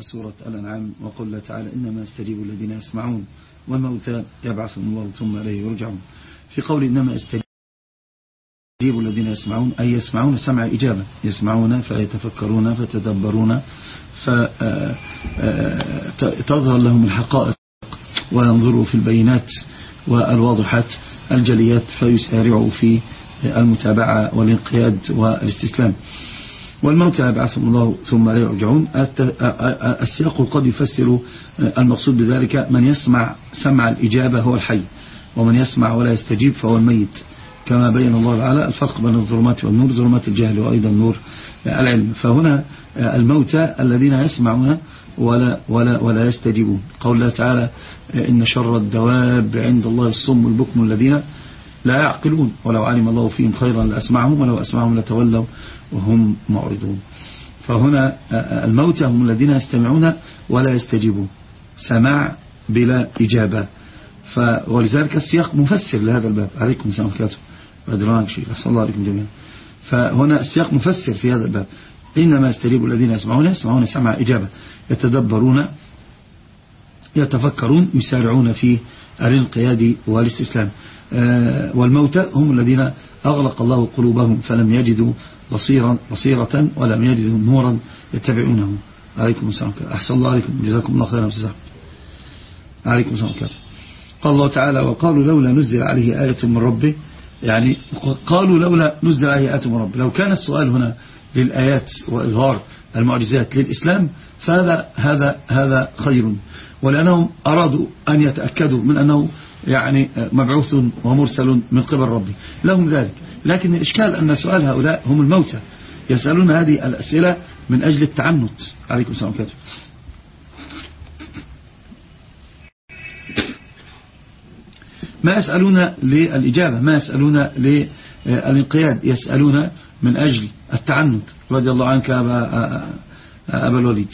سورة الأنعام وقل تعالى إنما استجيب الذين يسمعون والموتى يبعثهم الله ثم إليه يرجعون. في قول إنما استجيب الذين يسمعون أي يسمعون سمع إجابة يسمعون فيتفكرون فتدبرون فتظهر لهم الحقائق وينظروا في البينات والواضحات الجليات فيسارعوا في المتابعة والانقياد والإستسلام. والموتى يبعثهم الله ثم لا يرجعون. السياق قد يفسر المقصود بذلك من يسمع سمع الإجابة هو الحي ومن يسمع ولا يستجيب فهو الميت. كما بين الله تعالى الفرق بين الظلمات والنور ظلمات الجهل وأيضا نور العلم. فهنا الموتى الذين يسمعون ولا, ولا, ولا يستجيبون. قول الله تعالى إن شر الدواب عند الله الصم البكم الذين لا يعقلون ولو علم الله فيهم خيرا لأسمعهم ولو أسمعهم لتولوا وهم معرضون. فهنا الموتى هم الذين يستمعون ولا يستجيبون. سماع بلا إجابة. ولذلك السياق مفسر لهذا الباب. عليكم السلام عليكم بدرانك شيء أحسن الله عليكم جميعا. فهنا السياق مفسر في هذا الباب. إنما يستجيب الذين يسمعون يسمعون سمع إجابة. يتدبرون يتفكرون يسارعون في الانقياد والاستسلام آه، والموتى هم الذين أغلق الله قلوبهم فلم يجدوا بصيرا بصيرة ولم يجدوا نورا يتبعونه عليكم السلام. أحسن الله عليكم. جزاكم الله خيرا. مساء عليكم السلام. قال الله تعالى وقالوا لولا نزل عليه آية من ربه. يعني قالوا لولا نزل عليه آية من ربه. لو كان السؤال هنا للآيات وإظهار المعجزات للإسلام فهذا هذا هذا خير. ولأنهم أرادوا أن يتأكدوا من أنه يعني مبعوث ومرسل من قبل ربي. لهم ذلك. لكن الإشكال أن سؤال هؤلاء هم الموتى. يسألون هذه الأسئلة من أجل التعنت. عليكم السلام عليكم ما يسألون للإجابة؟ ما يسألون للانقياد؟ يسألون من أجل التعنت. رضي الله عنك أبا, أبا الوليد.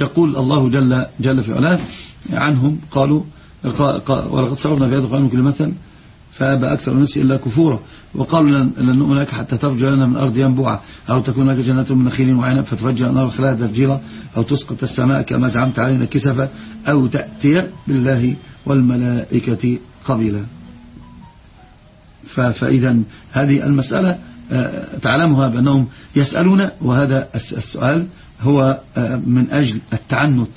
يقول الله جل, جل في علاه عنهم قالوا ولقد صرفنا في هذا القرآن كل مثل فأبى أكثر الناس إلا كفورا. وقالوا لن نؤمن لك حتى تفجر لنا من أرض ينبوعا أو تكون لك جنة من نخيل وعنب فتفجر النار خلالها تفجيرا أو تسقط السماء كما زعمت علينا كسفا أو تأتي بالله والملائكة قبيلا. فإذا هذه المسألة آه، تعلمها بأنهم يسألون وهذا السؤال هو آه، من أجل التعنت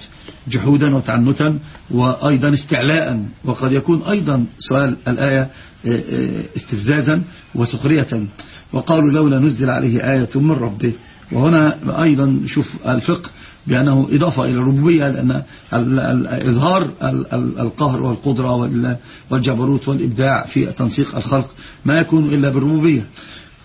جحودا وتعنتا وأيضا استعلاء. وقد يكون أيضا سؤال الآية آه، استفزازا وسخرية. وقالوا لولا نزل عليه آية من ربه. وهنا أيضا شوف الفقه بأنه إضافة إلى الربوبية لأن إظهار القهر والقدرة والجبروت والإبداع في تنسيق الخلق ما يكون إلا بالربوبية.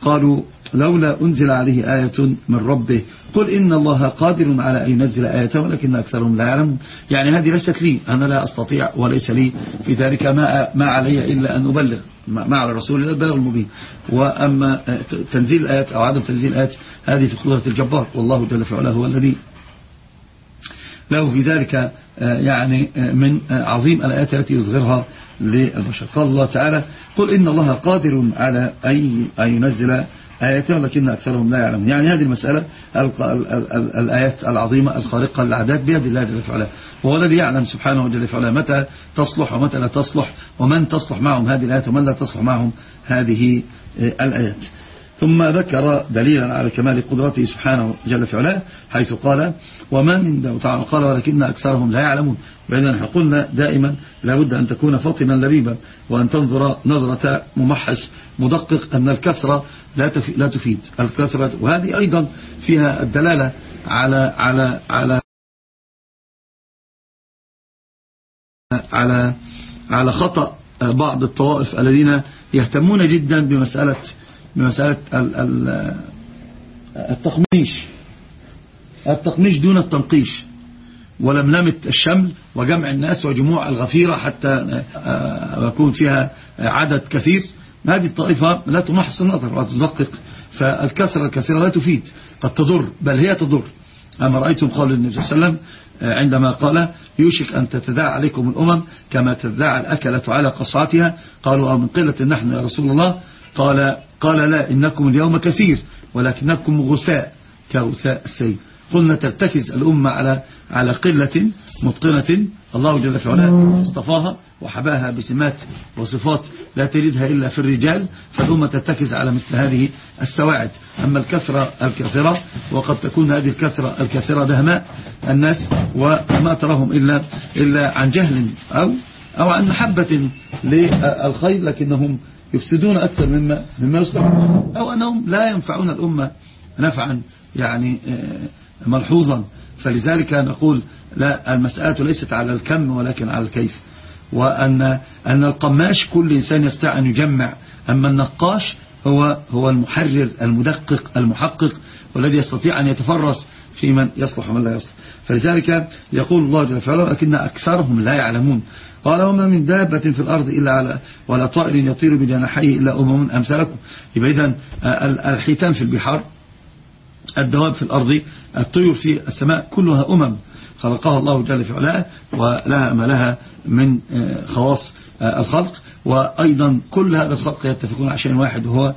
قالوا لولا أنزل عليه آية من ربه. قل إن الله قادر على أن ينزل آية ولكن أكثرهم لا يعلمون. يعني هذه ليست لي. أنا لا أستطيع وليس لي في ذلك ما, ما علي إلا أن أبلغ. ما على الرسول إلا البلاغ المبين. وأما تنزيل الآيات أو عدم تنزيل الآيات هذه في قدرة الجبار. والله جل في علاه هو الذي له في ذلك آه، يعني آه، من آه، عظيم الآيات التي يظهرها للبشر. قال الله تعالى قل إن الله قادر على أن ينزل آياته ولكن أكثرهم لا يعلمون. يعني هذه المسألة الآيات العظيمة الخارقة للعادات بيد الله جل وعلا. وهو الذي يعلم سبحانه وجل وعلا متى تصلح ومتى لا تصلح ومن تصلح معهم هذه الآيات ومن لا تصلح معهم هذه الآيات. ثم ذكر دليلا على كمال قدرته سبحانه جل في علاه حيث قال وما من تعالى قال ولكن أكثرهم لا يعلمون. بأننا قلنا دائما لابد أن تكون فطنا لبيبا وأن تنظر نظرة ممحص مدقق أن الكثرة لا لا تفيد. الكثرة وهذه أيضا فيها الدلالة على على على على على خطأ بعض الطوائف الذين يهتمون جدا بمسألة بمسألة التقميش. التقميش دون التنقيش. ولملمة الشمل وجمع الناس وجموع الغفيرة حتى آه، يكون فيها عدد كثير. هذه الطائفة لا تمحص النظر وتدقق فالكثرة الكثيرة لا تفيد قد تضر بل هي تضر. أما رأيتم قول النبي صلى الله عليه وسلم آه، عندما قال يوشك أن تتداعى عليكم الأمم كما تتداعى الأكلة على قصعتها قالوا من قلة نحن يا رسول الله قال قال لا إنكم اليوم كثير ولكنكم غثاء كغثاء السيل. قلنا ترتكز الأمة على على قلة متقنة. الله جل في علاه اصطفاها وحباها بسمات وصفات لا تريدها إلا في الرجال فالأمة ترتكز على مثل هذه السواعد. أما الكثرة الكثرة وقد تكون هذه الكثرة الكثرة دهماء الناس وما تراهم إلا, إلا عن جهل أو, أو عن محبة للخير لكنهم يفسدون أكثر مما, مما يصلحون أو أنهم لا ينفعون الأمة نفعا يعني آه، ملحوظا. فلذلك نقول لا المسألة ليست على الكم ولكن على الكيف. وأن أن القماش كل إنسان يستطيع أن يجمع. أما النقاش هو هو المحرر المدقق المحقق والذي يستطيع أن يتفرس في من يصلح ومن لا يصلح. فلذلك يقول الله جل وعلا لكن أكثرهم لا يعلمون. قال وما من دابة في الأرض إلا على ولا طائر يطير بجناحيه إلا أمم أمثالكم. يبقى إذن الحيتان في البحار الدواب في الأرض الطيور في السماء كلها أمم خلقها الله جل في علاه ولها ما لها من آه، خواص آه، الخلق. وأيضا كل هذا الخلق يتفقون على شيء واحد وهو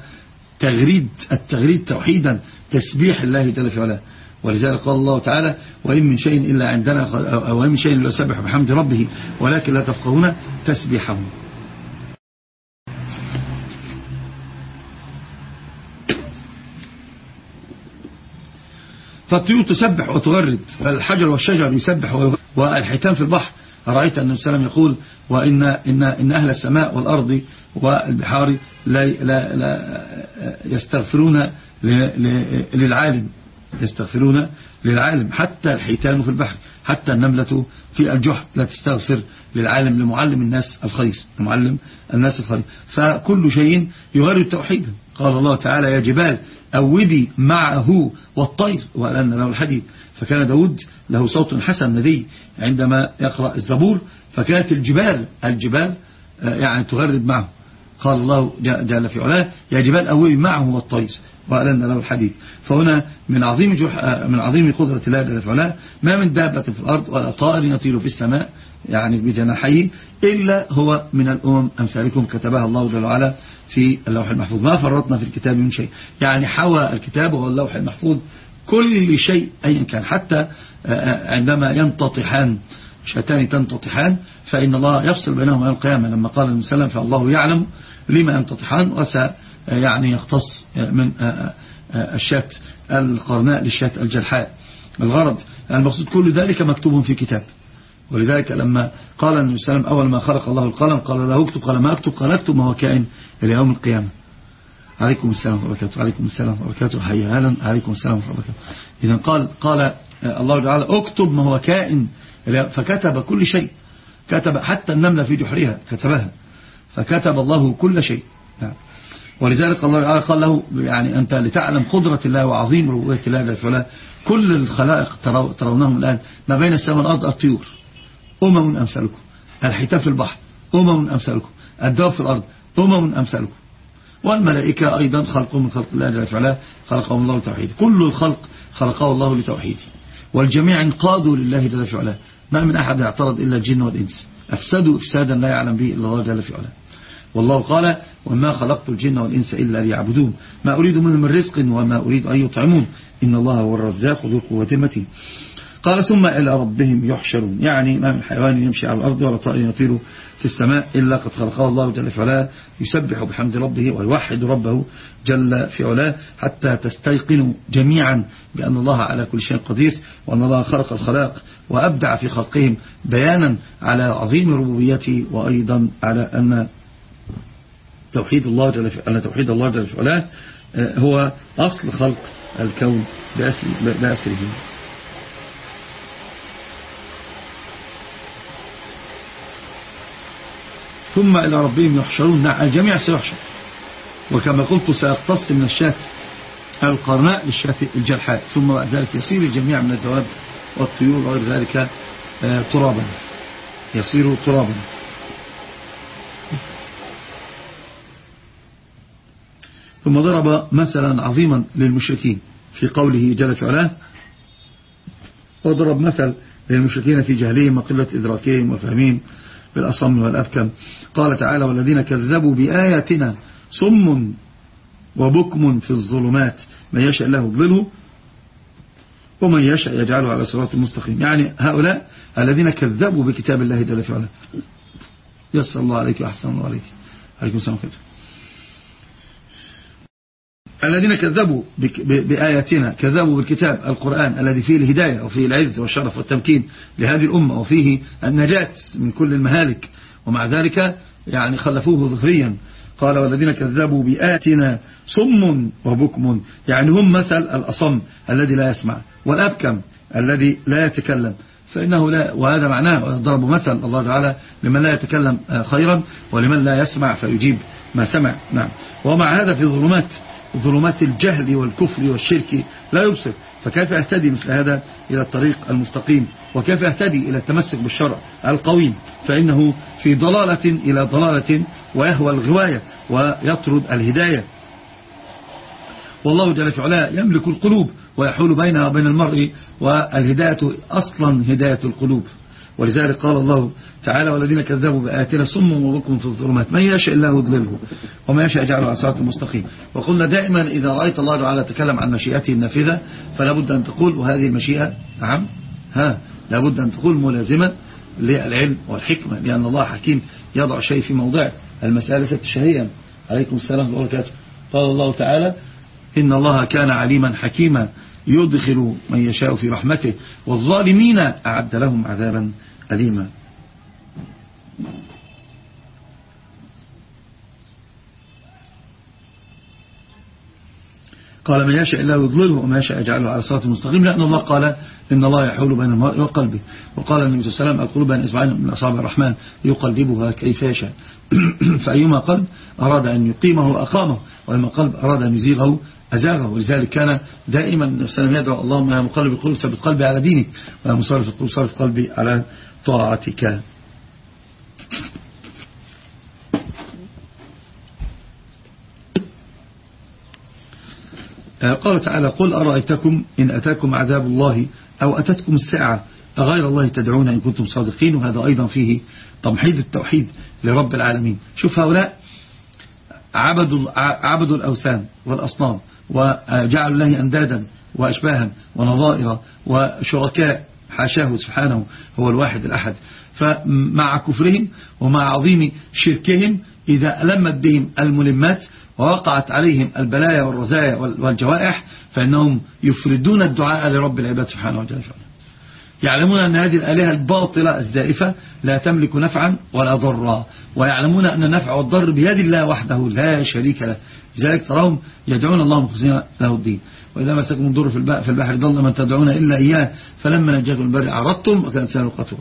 تغريد التغريد توحيدا تسبيح الله جل في علاه ولذلك قال الله تعالى وإن من شيء إلا عندنا وإن من شيء إلا سبح بحمد ربه ولكن لا تفقهون تسبيحه. فالطيور تسبح وتغرد فالحجر والشجر يسبح والحيتان في البحر. رأيت أن السلام يقول وإن إن إن أهل السماء والأرض والبحار لا لا لا يستغفرون للعالم. يستغفرون للعالم حتى الحيتان في البحر حتى النملة في الجحر لا تستغفر للعالم لمعلم الناس الخير لمعلم الناس الخير. فكل شيء يغير توحيدا قال الله تعالى يا جبال أوبي معه والطير. وألن له الحديد. فكان داود له صوت حسن ندي عندما يقرأ الزبور. فكانت الجبال الجبال آه، يعني تغرد معه. قال الله جل في علاه يا جبال أوبي معه والطير. وألن له الحديد فهنا من عظيم آه، من عظيم قدرة الله جل في علاه ما من دابة في الأرض ولا طائر يطير في السماء يعني بجناحيه إلا هو من الأمم أمثالكم كتبها الله جل وعلا في اللوح المحفوظ. ما فرطنا في الكتاب من شيء. يعني حوى الكتاب وهو اللوح المحفوظ كل شيء أيا كان. حتى عندما ينتطحان شتان تنتطحان فإن الله يفصل بينهم يوم القيامة. لما قال النبي صلى الله عليه وسلم فالله يعلم لما ينتطحان آه، يعني يختص من الشات القرناء للشات الجلحاء الغرض المقصود كل ذلك مكتوب في كتاب. ولذلك لما قال النبي صلى الله عليه وسلم أول ما خلق الله القلم قال له اكتب قال ما اكتب؟ قال اكتب ما هو كائن إلى يوم القيامة. عليكم السلام ورحمة الله. وبركاته عليكم السلام ورحمة الله. وبركاته حيا هلا. عليكم السلام ورحمة الله. وبركاته إذا قال قال الله تعالى اكتب ما هو كائن فكتب كل شيء. كتب حتى النملة في جحرها كتبها. فكتب الله كل شيء. نعم. ولذلك الله تعالى قال له يعني أنت لتعلم قدرة الله وعظيم ربوية الله جل وعلا كل الخلائق ترونهم الآن ما بين السماء والأرض الطيور. أمم أمثالكم. الحيتان في البحر. أمم أمثالكم. الدواب في الأرض. أمم أمثالكم. والملائكة أيضا خلقهم من خلق الله جل وعلا خلقهم الله لتوحيده كل الخلق خلقه الله لتوحيده والجميع انقادوا لله جل وعلا. ما من أحد اعترض إلا الجن والإنس. أفسدوا إفسادا لا يعلم به إلا الله جل وعلا. والله قال وما خلقت الجن والإنس إلا ليعبدون. ما أريد منهم من رزق وما أريد أن يطعمون. إن الله هو الرزاق ذو القوة المتين. قال ثم إلى ربهم يحشرون. يعني ما من حيوان يمشي على الأرض ولا طائر يطير في السماء إلا قد خلقه الله جل في علاه. يسبح بحمد ربه ويوحد ربه جل في علاه حتى تستيقنوا جميعا بأن الله على كل شيء قدير وأن الله خلق الخلاق وأبدع في خلقهم بيانا على عظيم ربوبيته وأيضا على أن توحيد الله جل أن توحيد الله جل في علاه آه، هو أصل خلق الكون بأسره. ثم إلى ربهم يحشرون نعم الجميع سيحشر. وكما قلت سيقتص من الشاة القرناء للشاة الجرحاء ثم بعد ذلك يصير الجميع من الدواب والطيور وغير ذلك آه، ترابا. يصير ترابا. ثم ضرب مثلا عظيما للمشركين في قوله جل في علاه وضرب مثل للمشركين في جهلهم وقلة إدراكهم وفهمهم بالأصم والأبكم. قال تعالى والذين كذبوا بآياتنا صم وبكم في الظلمات من يشاء الله ضله ومن يشاء يجعله على صراط مستقيم. يعني هؤلاء الذين كذبوا بكتاب الله جل في علاه. يسر الله عليك وأحسن الله عليك. عليكم السلام عليكم الذين كذبوا بآياتنا كذبوا بالكتاب القرآن الذي فيه الهداية وفيه العز والشرف والتمكين لهذه الأمة وفيه النجاة من كل المهالك. ومع ذلك يعني خلفوه ظهريا قال والذين كذبوا بآياتنا صم وبكم. يعني هم مثل الأصم الذي لا يسمع والأبكم الذي لا يتكلم. فإنه لا وهذا معناه ضرب مثل الله تعالى لمن لا يتكلم خيرا ولمن لا يسمع فيجيب ما سمع. نعم. ومع هذا في ظلمات ظلمات الجهل والكفر والشرك لا يبصر. فكيف يهتدي مثل هذا إلى الطريق المستقيم؟ وكيف يهتدي إلى التمسك بالشرع القويم؟ فإنه في ضلالة إلى ضلالة ويهوى الغواية ويطرد الهداية. والله جل في علاه يملك القلوب ويحول بينها وبين المرء والهداية أصلا هداية القلوب. ولذلك قال الله تعالى والذين كذبوا بآياتنا صم وبكم في الظلمات. من يشاء الله يضلله وما يشاء يجعله على صراط المستقيم وقلنا دائما إذا رأيت الله تعالى تكلم عن مشيئته النافذة فلا بد أن تقول وهذه المشيئة نعم ها لابد أن تقول ملازمة للعلم والحكمة لأن الله حكيم يضع شيء في موضعه المسألة الشهية عليكم السلام وبركاته قال الله تعالى إن الله كان عليما حكيما. يدخل من يشاء في رحمته والظالمين أعد لهم عذابا أليما. قال من يشاء الله يضلله وما يشاء يجعله على صراط مستقيم. لأن الله قال إن الله يحول بين المرء وقلبه. وقال النبي صلى الله عليه وسلم القلوب بين إسماعيل من أصابع الرحمن يقلبها كيف يشاء. فأيما قلب أراد أن يقيمه أقامه وأيما قلب أراد أن يزيغه أزاغه. ولذلك كان دائما وسلم يدعو اللهم يا مقلب القلوب ثبت قلبي على دينك ويا مصرف القلوب صرف قلبي على طاعتك. آه، قال تعالى قل أرأيتكم إن أتاكم عذاب الله أو أتتكم الساعة أغير الله تدعون إن كنتم صادقين؟ وهذا أيضا فيه تمحيد التوحيد لرب العالمين. شوف هؤلاء عبدوا, عبدوا الأوثان والأصنام. وجعلوا الله أندادا وأشباها ونظائر وشركاء حاشاه سبحانه هو الواحد الأحد. فمع كفرهم ومع عظيم شركهم إذا ألمت بهم الملمات ووقعت عليهم البلايا والرزايا والجوائح فإنهم يفردون الدعاء لرب العباد سبحانه وتعالى. يعلمون أن هذه الآلهة الباطلة الزائفة لا تملك نفعا ولا ضرا ويعلمون أن النفع والضر بيد الله وحده لا شريك له. لذلك تراهم يدعون الله مخزين له الدين. وإذا مسكم الضر في البحر ضل من تدعون إلا إياه فلما نجاكم البر أعرضتم وكانت سنة القتل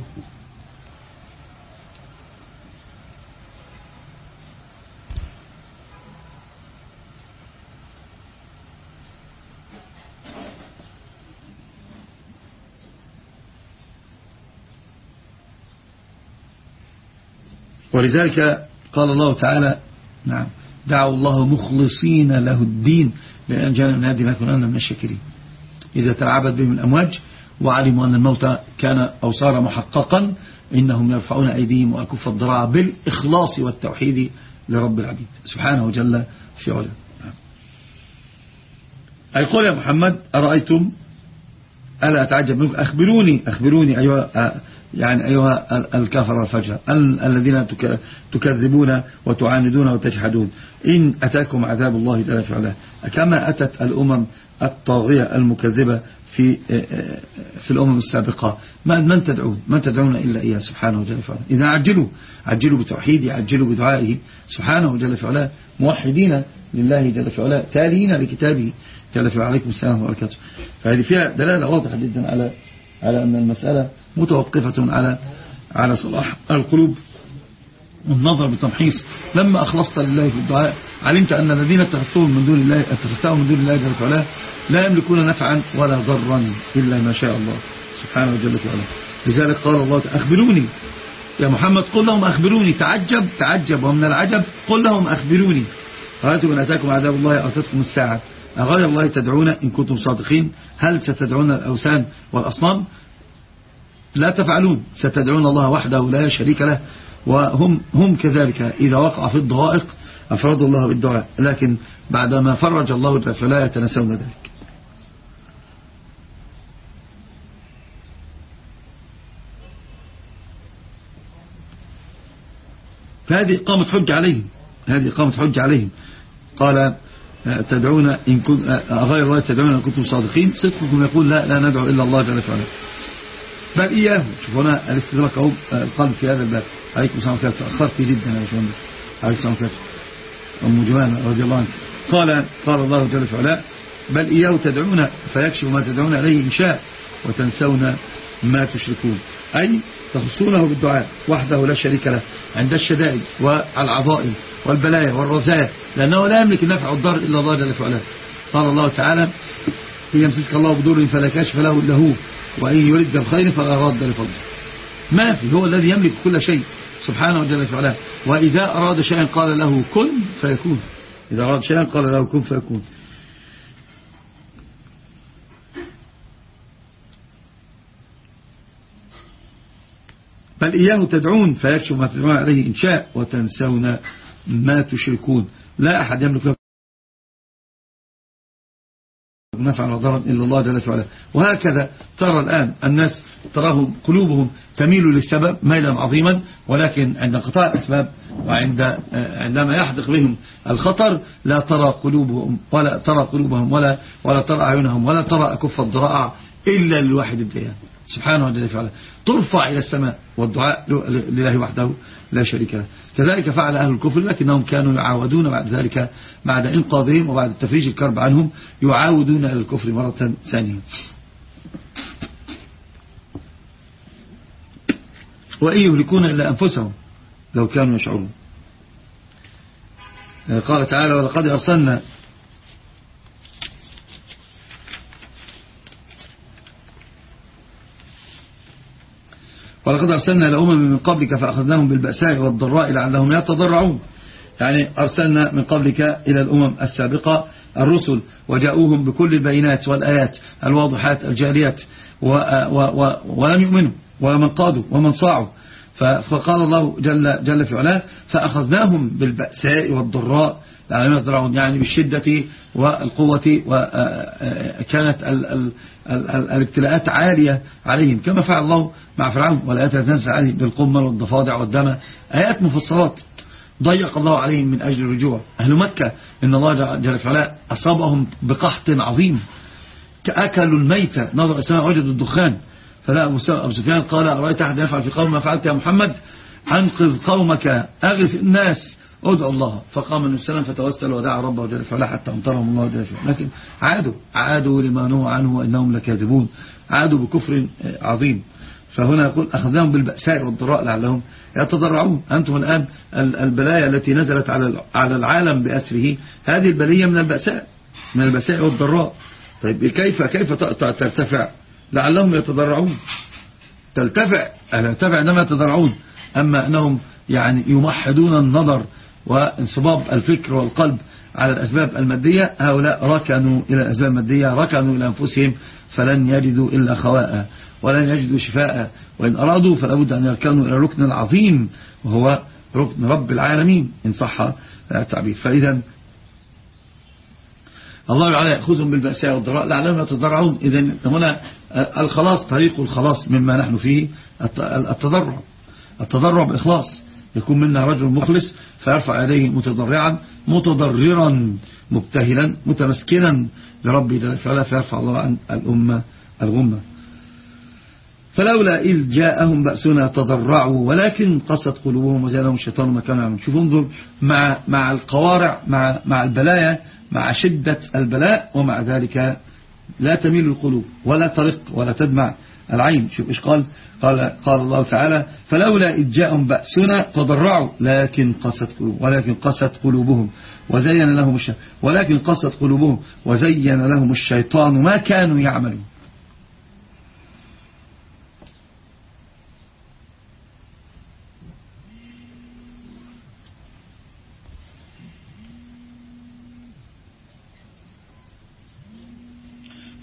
ولذلك قال الله تعالى نعم. دعوا الله مخلصين له الدين. لأن جاءنا من هذه لكن من الشاكرين. إذا تلعبت بهم الأمواج وعلموا أن الموت كان أو صار محققا إنهم يرفعون أيديهم وأكف الضراع بالإخلاص والتوحيد لرب العبيد. سبحانه جل في علا أي قول يا محمد أرأيتم ألا أتعجب منكم؟ أخبروني أخبروني أيها يعني أيها الكافر الفجر الذين تكذبون وتعاندون وتجحدون. إن أتاكم عذاب الله جل في كما أتت الأمم الطاغية المكذبة في في الأمم السابقة. من تدعون؟ من تدعون إلا إياه سبحانه جل في إذا عجلوا عجلوا بتوحيده عجلوا بدعائه سبحانه جل في موحدين لله جل في تاليين لكتابه. جل في عليكم السلام وبركاته. فهذه فيها دلالة واضحة جدا على على أن المسألة متوقفة على على صلاح القلوب والنظر بتمحيص لما أخلصت لله في الدعاء علمت أن الذين اتخذتهم من دون الله اتخذتهم من دون الله جل وعلا لا يملكون نفعا ولا ضرا إلا ما شاء الله سبحانه جل وعلا لذلك قال الله أخبروني. يا محمد قل لهم أخبروني. تعجب تعجب. ومن العجب قل لهم أخبروني. رأيتم أن أتاكم عذاب الله أتتكم الساعة. أغير الله تدعون إن كنتم صادقين. هل ستدعون الأوثان والأصنام؟ لا تفعلون. ستدعون الله وحده لا شريك له وهم هم كذلك. إذا وقع في الضوائق أفراد الله بالدعاء. لكن بعدما فرج الله فلا يتنسون ذلك. فهذه إقامة حج عليهم. هذه إقامة حج عليهم. قال تدعون إن كنت غير الله تدعون إن كنتم صادقين. صدقكم يقول لا لا ندعو إلا الله جل وعلا. بل إياه شوف هنا الاستدراك أهو القلب في هذا الباب. عليكم السلام عليكم تأخرت جدا يا باشمهندس عليكم السلام عليكم أم جمانة رضي الله عنها قال قال الله جل وعلا بل إياه تدعون فيكشف ما تدعون عليه إن شاء وتنسون ما تشركون. أي تخصونه بالدعاء وحده لا شريك له عند الشدائد والعظائم والبلايا والرزايا لأنه لا يملك النفع والضر إلا الله جل وعلا. قال الله تعالى إن يمسسك الله بدور فلا كاشف له إلا هو وإن يرد بخير فلا راد لفضله. ما في هو الذي يملك كل شيء سبحانه جل وعلا. وإذا أراد شيئا قال له كن فيكون. إذا أراد شيئا قال له كن فيكون. بل إياه تدعون فيكشف ما تدعون عليه إن شاء وتنسون ما تشركون. لا أحد يملك لكم نفعا وضرا إلا الله جل وعلا. وهكذا ترى الآن الناس تراهم قلوبهم تميل للسبب ميلا عظيما ولكن عند انقطاع الأسباب وعند عندما يحدق بهم الخطر لا ترى قلوبهم ولا ترى قلوبهم ولا ولا ترى أعينهم ولا ترى أكف الضراع إلا للواحد الديان. سبحانه وتعالى ترفع إلى السماء والدعاء لله وحده لا شريك له. كذلك فعل أهل الكفر لكنهم كانوا يعاودون بعد ذلك بعد إنقاذهم وبعد تفريج الكرب عنهم يعاودون أهل الكفر مرة ثانية. وإن يهلكون إلا أنفسهم لو كانوا يشعرون. قال تعالى ولقد أرسلنا ولقد أرسلنا لأمم من قبلك فأخذناهم بالبأساء والضراء لعلهم يتضرعون. يعني أرسلنا من قبلك إلى الأمم السابقة الرسل وجاءوهم بكل البينات والآيات الواضحات الجاريات ولم يؤمنوا ومن قادوا ومن صاعوا. فقال الله جل, جل في علاه فأخذناهم بالبأساء والضراء يعني بالشدة والقوة وكانت الابتلاءات عالية عليهم كما فعل الله مع فرعون والآيات تنزل عليهم بالقمل والضفادع والدم. آيات مفصلات ضيق الله عليهم من أجل الرجوع. أهل مكة إن الله جل وعلا أصابهم بقحط عظيم كأكلوا الميتة نظر السماء وجدوا الدخان. فلا أبو سفيان قال أرأيت أحد يفعل في قوم ما فعلت يا محمد؟ أنقذ قومك أغف الناس. ادعوا الله. فقام النبي صلى الله عليه وسلم فتوسل ودعا ربه جل وعلا حتى أمطرهم الله جل وعلا لكن عادوا عادوا لما نهوا عنه وإنهم لكاذبون. عادوا بكفر عظيم. فهنا يقول أخذناهم بالبأساء والضراء لعلهم يتضرعون. أنتم الآن البلايا التي نزلت على العالم بأسره. هذه البلية من البأساء من البأساء والضراء. طيب كيف كيف ترتفع؟ لعلهم يتضرعون. تلتفع ترتفع عندما يتضرعون. أما أنهم يعني يمحدون النظر وانصباب الفكر والقلب على الأسباب المادية هؤلاء ركنوا إلى الأسباب المادية ركنوا إلى أنفسهم فلن يجدوا إلا خواء ولن يجدوا شفاء. وإن أرادوا فلا بد أن يركنوا إلى الركن العظيم وهو ركن رب العالمين إن صح التعبير. فإذا الله تعالى يأخذهم بالبأساء والضراء لعلهم يتضرعون. إذا هنا الخلاص طريق الخلاص مما نحن فيه التضرع. التضرع بإخلاص. يكون منا رجل مخلص فيرفع يديه متضرعا متضررا مبتهلا متمسكنا. لربي جل وعلا فيرفع الله عن الأمة الغمة. فلولا إذ جاءهم بأسنا تضرعوا ولكن قست قلوبهم وزالهم الشيطان ما كانوا يعملون شوفوا انظر مع مع القوارع مع مع البلايا مع شدة البلاء ومع ذلك لا تميل القلوب ولا ترق ولا تدمع العين. شوف إيش قال؟ قال قال الله تعالى فلولا إذ جاءهم بأسنا تضرعوا لكن قست قلوب ولكن قست قلوبهم وزين لهم ولكن قست قلوبهم وزين لهم الشيطان ما كانوا يعملون.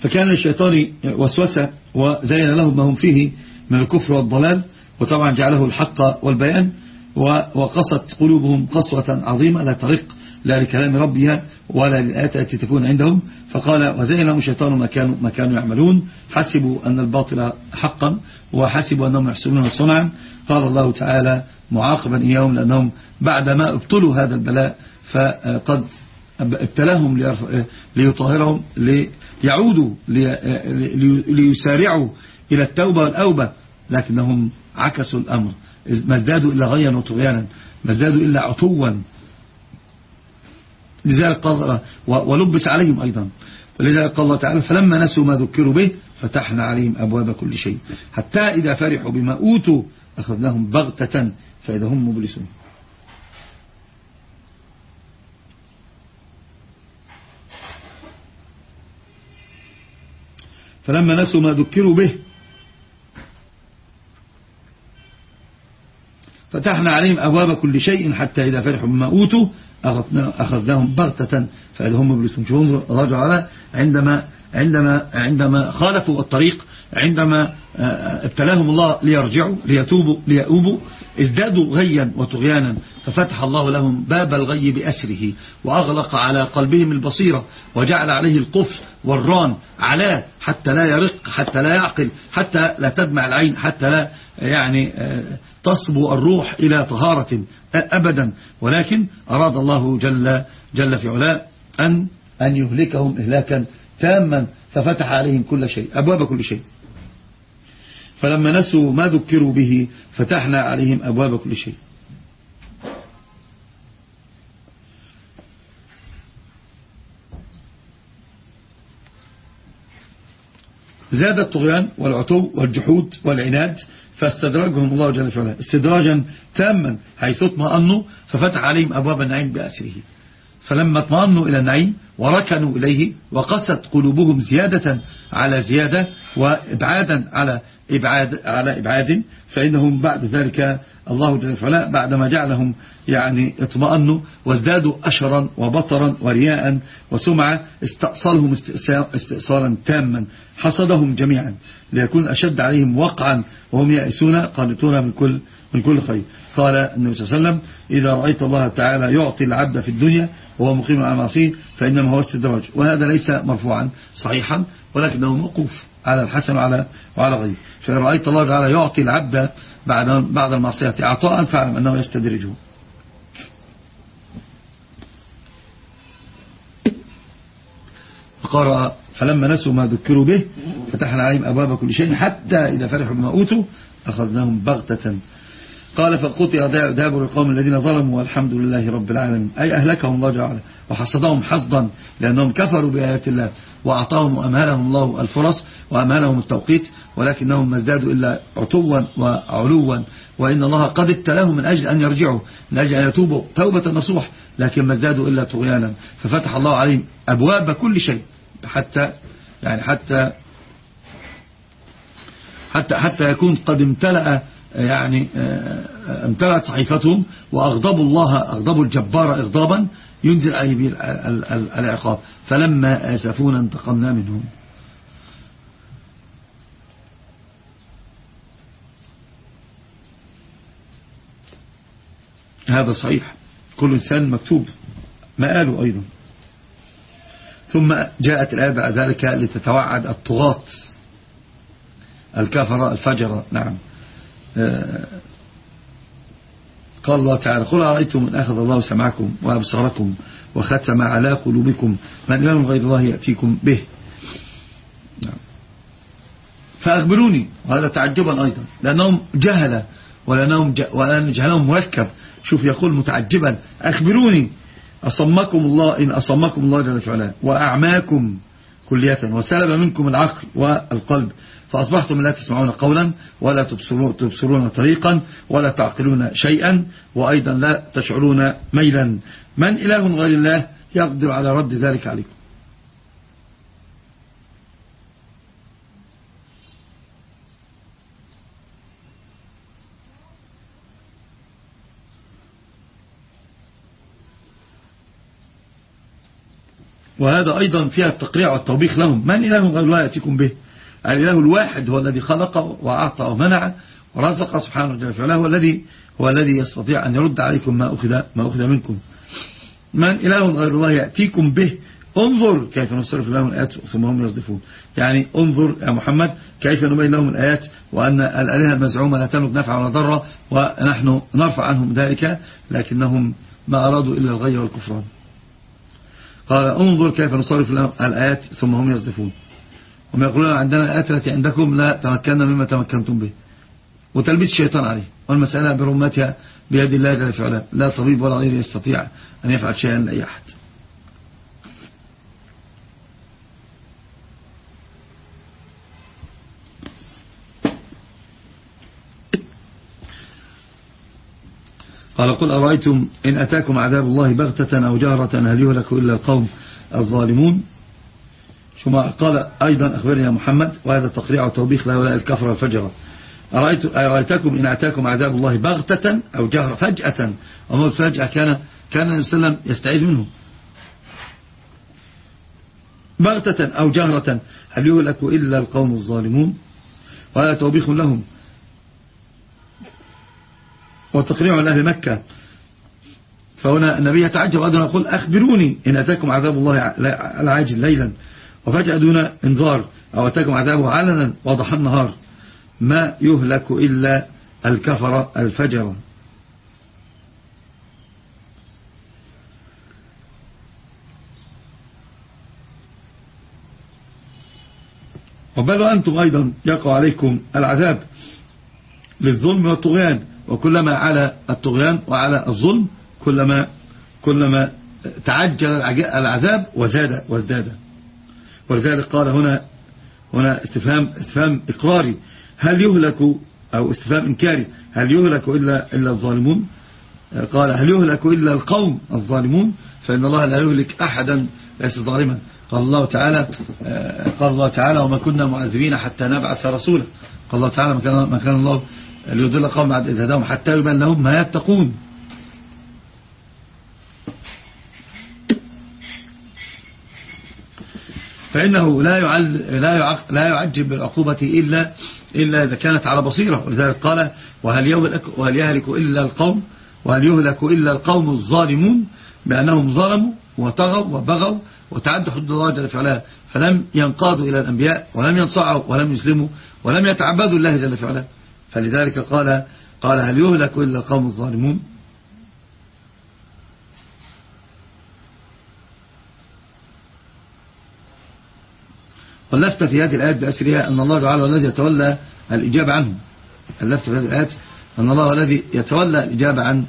فكان للشيطان وسوسة وزين لهم ما هم فيه من الكفر والضلال وطبعا جعله الحق والبيان وقصت قلوبهم قسوة عظيمة لا ترق لا لكلام ربها ولا للآيات التي تكون عندهم. فقال وزين لهم الشيطان ما كانوا, ما كانوا يعملون حسبوا أن الباطل حقا وحسبوا أنهم يحسنون صنعا. قال الله تعالى معاقبا إياهم لأنهم بعدما ابطلوا هذا البلاء فقد ابتلاهم ليطهرهم ليعودوا ليسارعوا إلى التوبة والأوبة لكنهم عكسوا الأمر. ما ازدادوا إلا غيا وطغيانا ما ازدادوا إلا عتوا. لذلك قال ولبس عليهم أيضا. فلذلك قال الله تعالى فلما نسوا ما ذكروا به فتحنا عليهم أبواب كل شيء. حتى إذا فرحوا بما أوتوا أخذناهم بغتة فإذا هم مبلسون. فلما نسوا ما ذكروا به فتحنا عليهم أبواب كل شيء حتى إذا فرحوا بما أوتوا أخذناهم بغتة فإذا هم مبلسون. شوفوا الله تعالى عندما عندما عندما خالفوا الطريق عندما آه، ابتلاهم الله ليرجعوا ليتوبوا ليؤوبوا ازدادوا غيا وطغيانا ففتح الله لهم باب الغي بأسره وأغلق على قلبهم البصيرة وجعل عليه القفل والران علاه حتى لا يرق حتى لا يعقل حتى لا تدمع العين حتى لا يعني آه، تصبو الروح إلى طهارة أبدا. ولكن أراد الله جل, جل في علاه أن, أن يهلكهم إهلاكا تاما ففتح عليهم كل شيء أبواب كل شيء. فلما نسوا ما ذكروا به فتحنا عليهم أبواب كل شيء. زاد الطغيان والعتو والجحود والعناد فاستدرجهم الله جل وعلا. استدراجا تاما حيث اطمأنوا ففتح عليهم أبواب النعيم بأسره. فلما اطمأنوا إلى النعيم وركنوا إليه وقست قلوبهم زيادة على زيادة وإبعادا على إبعاد, على إبعاد فإنهم بعد ذلك الله جل وعلا بعدما جعلهم يعني اطمأنوا وازدادوا أشرا وبطرا ورياء وسمعة استأصلهم استئصالا تاما حصدهم جميعا ليكون أشد عليهم وقعا وهم يأسون قانتون من كل من كل خير. قال النبي صلى الله عليه وسلم إذا رأيت الله تعالى يعطي العبد في الدنيا وهو مقيم على معصيه فإنما هو استدراج. وهذا ليس مرفوعا صحيحا ولكنه موقوف. على الحسن وعلى وعلى غيره. فإن رأيت الله تعالى يعطي العبد بعد بعد المعصية عطاء فاعلم أنه يستدرجه. قرأ فلما نسوا ما ذكروا به فتحنا عليهم أبواب كل شيء حتى إذا فرحوا بما أوتوا أخذناهم بغتة قال فقطع دابر القوم الذين ظلموا والحمد لله رب العالمين. أي أهلكهم الله جعله وحصدهم حصدا لأنهم كفروا بآيات الله وأعطاهم وأمهلهم الله الفرص وأمهلهم التوقيت ولكنهم ما ازدادوا إلا عتوا وعلوا. وإن الله قد ابتلاهم من أجل أن يرجعوا من أجل أن يتوبوا توبة نصوح لكن ما ازدادوا إلا طغيانا. ففتح الله عليهم أبواب كل شيء. حتى يعني حتى حتى حتى يكون قد امتلأ يعني آه، امتلأت صحيفتهم وأغضبوا الله أغضبوا الجبار إغضابا ينزل عليه به العقاب. فلما آسفونا انتقمنا منهم. هذا صحيح. كل إنسان مكتوب. مآله أيضا. ثم جاءت الآية بعد ذلك لتتوعد الطغاة. الكفر الفجر. نعم. آه، قال الله تعالى قل أرأيتم من أخذ الله سمعكم وأبصاركم وختم على قلوبكم من إله غير الله يأتيكم به نعم. فأخبروني وهذا تعجبا أيضا لأنهم جهل ولأنهم ولأن جهلهم مركب شوف يقول متعجبا أخبروني أصمكم الله إن أصمكم الله جل وعلا وأعماكم كلية وسلب منكم العقل والقلب فأصبحتم لا تسمعون قولا ولا تبصرون, طريقا ولا تعقلون شيئا وأيضا لا تشعرون ميلا. من إله غير الله يقدر على رد ذلك عليكم. وهذا أيضا فيها التقريع والتوبيخ لهم. من إله غير الله يأتيكم به؟ الإله الواحد هو الذي خلق وأعطى ومنع ورزق سبحانه وتعالى هو الذي هو الذي يستطيع أن يرد عليكم ما أخذ, ما أخذ منكم. من إله غير الله يأتيكم به؟ انظر كيف نصرف لهم الآيات ثم هم يصدفون. يعني انظر يا محمد كيف نبين لهم الآيات وأن الآلهة المزعومة لا تملك نفع ولا ضرة ونحن نرفع عنهم ذلك لكنهم ما أرادوا إلا الغي والكفران. قال انظر كيف نصرف لهم الآيات ثم هم يصدفون. هم يقولون عندنا الآيات التي عندكم لا تمكنا مما تمكنتم به. وتلبيس الشيطان عليه. والمسألة برمتها بيد الله جل في لا طبيب ولا غير يستطيع أن يفعل شيئا لأي أحد. قال قل أرأيتم إن أتاكم عذاب الله بغتة أو جهرة هل يهلك إلا القوم الظالمون؟ ثم قال أيضا أخبرني يا محمد وهذا تقريع وتوبيخ لهؤلاء الكفر والفجرة أرأيت أرأيتكم إن أتاكم عذاب الله بغتة أو جهرة فجأة؟ وموت فجأة كان كان النبي صلى الله عليه وسلم يستعيذ منه. بغتة أو جهرة هل يهلك إلا القوم الظالمون؟ وهذا توبيخ لهم. وتقريع لأهل مكة. فهنا النبي يتعجب أيضا يقول أخبروني إن أتاكم عذاب الله العاجل ليلا. وفجأة دون انذار أو أتاكم عذابه علنا وضح النهار. ما يهلك إلا الكفر الفجر. وبل أنتم أيضا يقع عليكم العذاب للظلم والطغيان. وكلما على الطغيان وعلى الظلم كلما كلما تعجل العذاب وزاد وازداد. ولذلك قال هنا هنا استفهام استفهام إقراري. هل يهلك أو استفهام إنكاري؟ هل يهلك إلا, إلا الظالمون؟ قال هل يهلك إلا القوم الظالمون؟ فإن الله لا يهلك أحدا ليس ظالما. قال الله تعالى قال الله تعالى وما كنا معذبين حتى نبعث رسولا قال الله تعالى ما كان الله ليضل قوم بعد إذ هداهم حتى يبان لهم ما يتقون فإنه لا لا لا يعجب بالعقوبة إلا إلا إذا كانت على بصيرة. ولذلك قال وهل يهلك وهل يهلك إلا القوم وهل يهلك إلا القوم الظالمون بأنهم ظلموا وطغوا وبغوا وتعدوا حدود الله جل وعلا فلم ينقادوا إلى الأنبياء ولم ينصعوا ولم يسلموا ولم يتعبدوا الله جل وعلا. فلذلك قال قال هل يهلك إلا القوم الظالمون؟ واللفت في هذه الآيات بأسرها أن الله تعالى الذي يتولى الإجابة عنهم. اللفت في هذه الآيات أن الله الذي يتولى الإجابة عن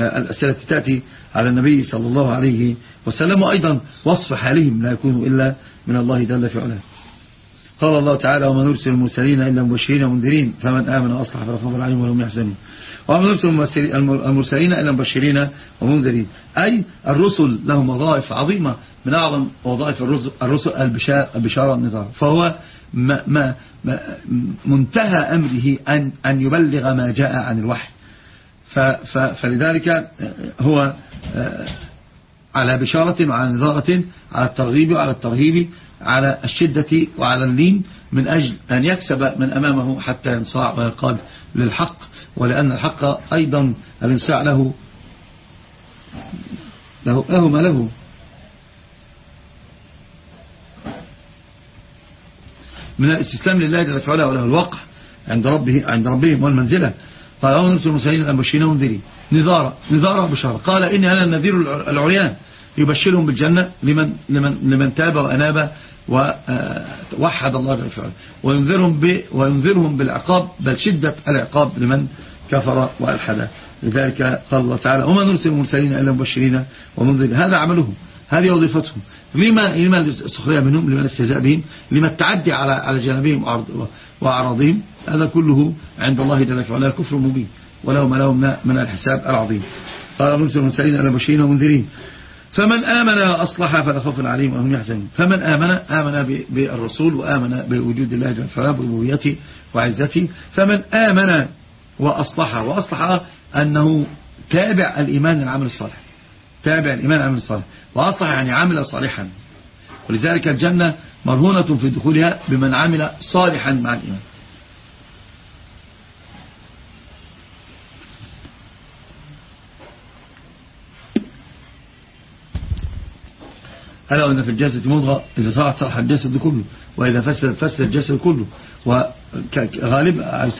الأسئلة التي تأتي على النبي صلى الله عليه وسلم وأيضا وصف حالهم لا يكون إلا من الله جل في علاه. قال الله تعالى وما نرسل المرسلين إلا مبشرين ومنذرين فمن آمن وأصلح فلخوف عليهم ولهم يحزنون. نرسل المرسلين إلا مبشرين ومنذرين. أي الرسل لهم وظائف عظيمة. من أعظم وظائف الرسل البشارة النظام. فهو ما ما منتهى أمره أن, أن يبلغ ما جاء عن الوحي. فلذلك هو على بشارة وعلى نظارة على الترغيب وعلى الترهيب على الشدة وعلى اللين من أجل أن يكسب من أمامه حتى ينصاع ويقال للحق. ولأن الحق أيضا الانصاع له له, له ما له. من الاستسلام لله جل وعلا وله الوقع عند ربه عند ربهم والمنزلة. قال نفس المسلمين الأنبشين ومنذرين نظارة نظارة بشارة قال إني أنا النذير العريان. يبشرهم بالجنة لمن, لمن, لمن تاب وأناب ووحد الله جل وعلا. وينذرهم, وينذرهم بالعقاب بل شدة العقاب لمن كفر وألحد. لذلك قال الله تعالى وما نرسل المرسلين إلا مبشرين ومنذرين. هذا عملهم هذه وظيفتهم. لما لما السخرية منهم لما الاستهزاء بهم لما التعدي على على جانبهم وأعراضهم هذا كله عند الله جل وعلا. كفر مبين ولهم لهم من الحساب العظيم. قال نرسل المرسلين إلا مبشرين ومنذرين. فمن آمن وأصلح فلا خوف عليهم وهم يحزنون. فمن آمن آمن بالرسول وآمن بوجود الله جل وعلا بربوبيته وعزته. فمن آمن وأصلح وأصلح أنه تابع الإيمان العمل الصالح. تابع الإيمان العمل الصالح. وأصلح يعني عمل صالحا. ولذلك الجنة مرهونة في دخولها بمن عمل صالحا مع الإيمان. ألا وإن في الجسد مضغة؟ إذا صلحت صلح الجسد كله. وإذا فسد فسد الجسد كله. وغالبا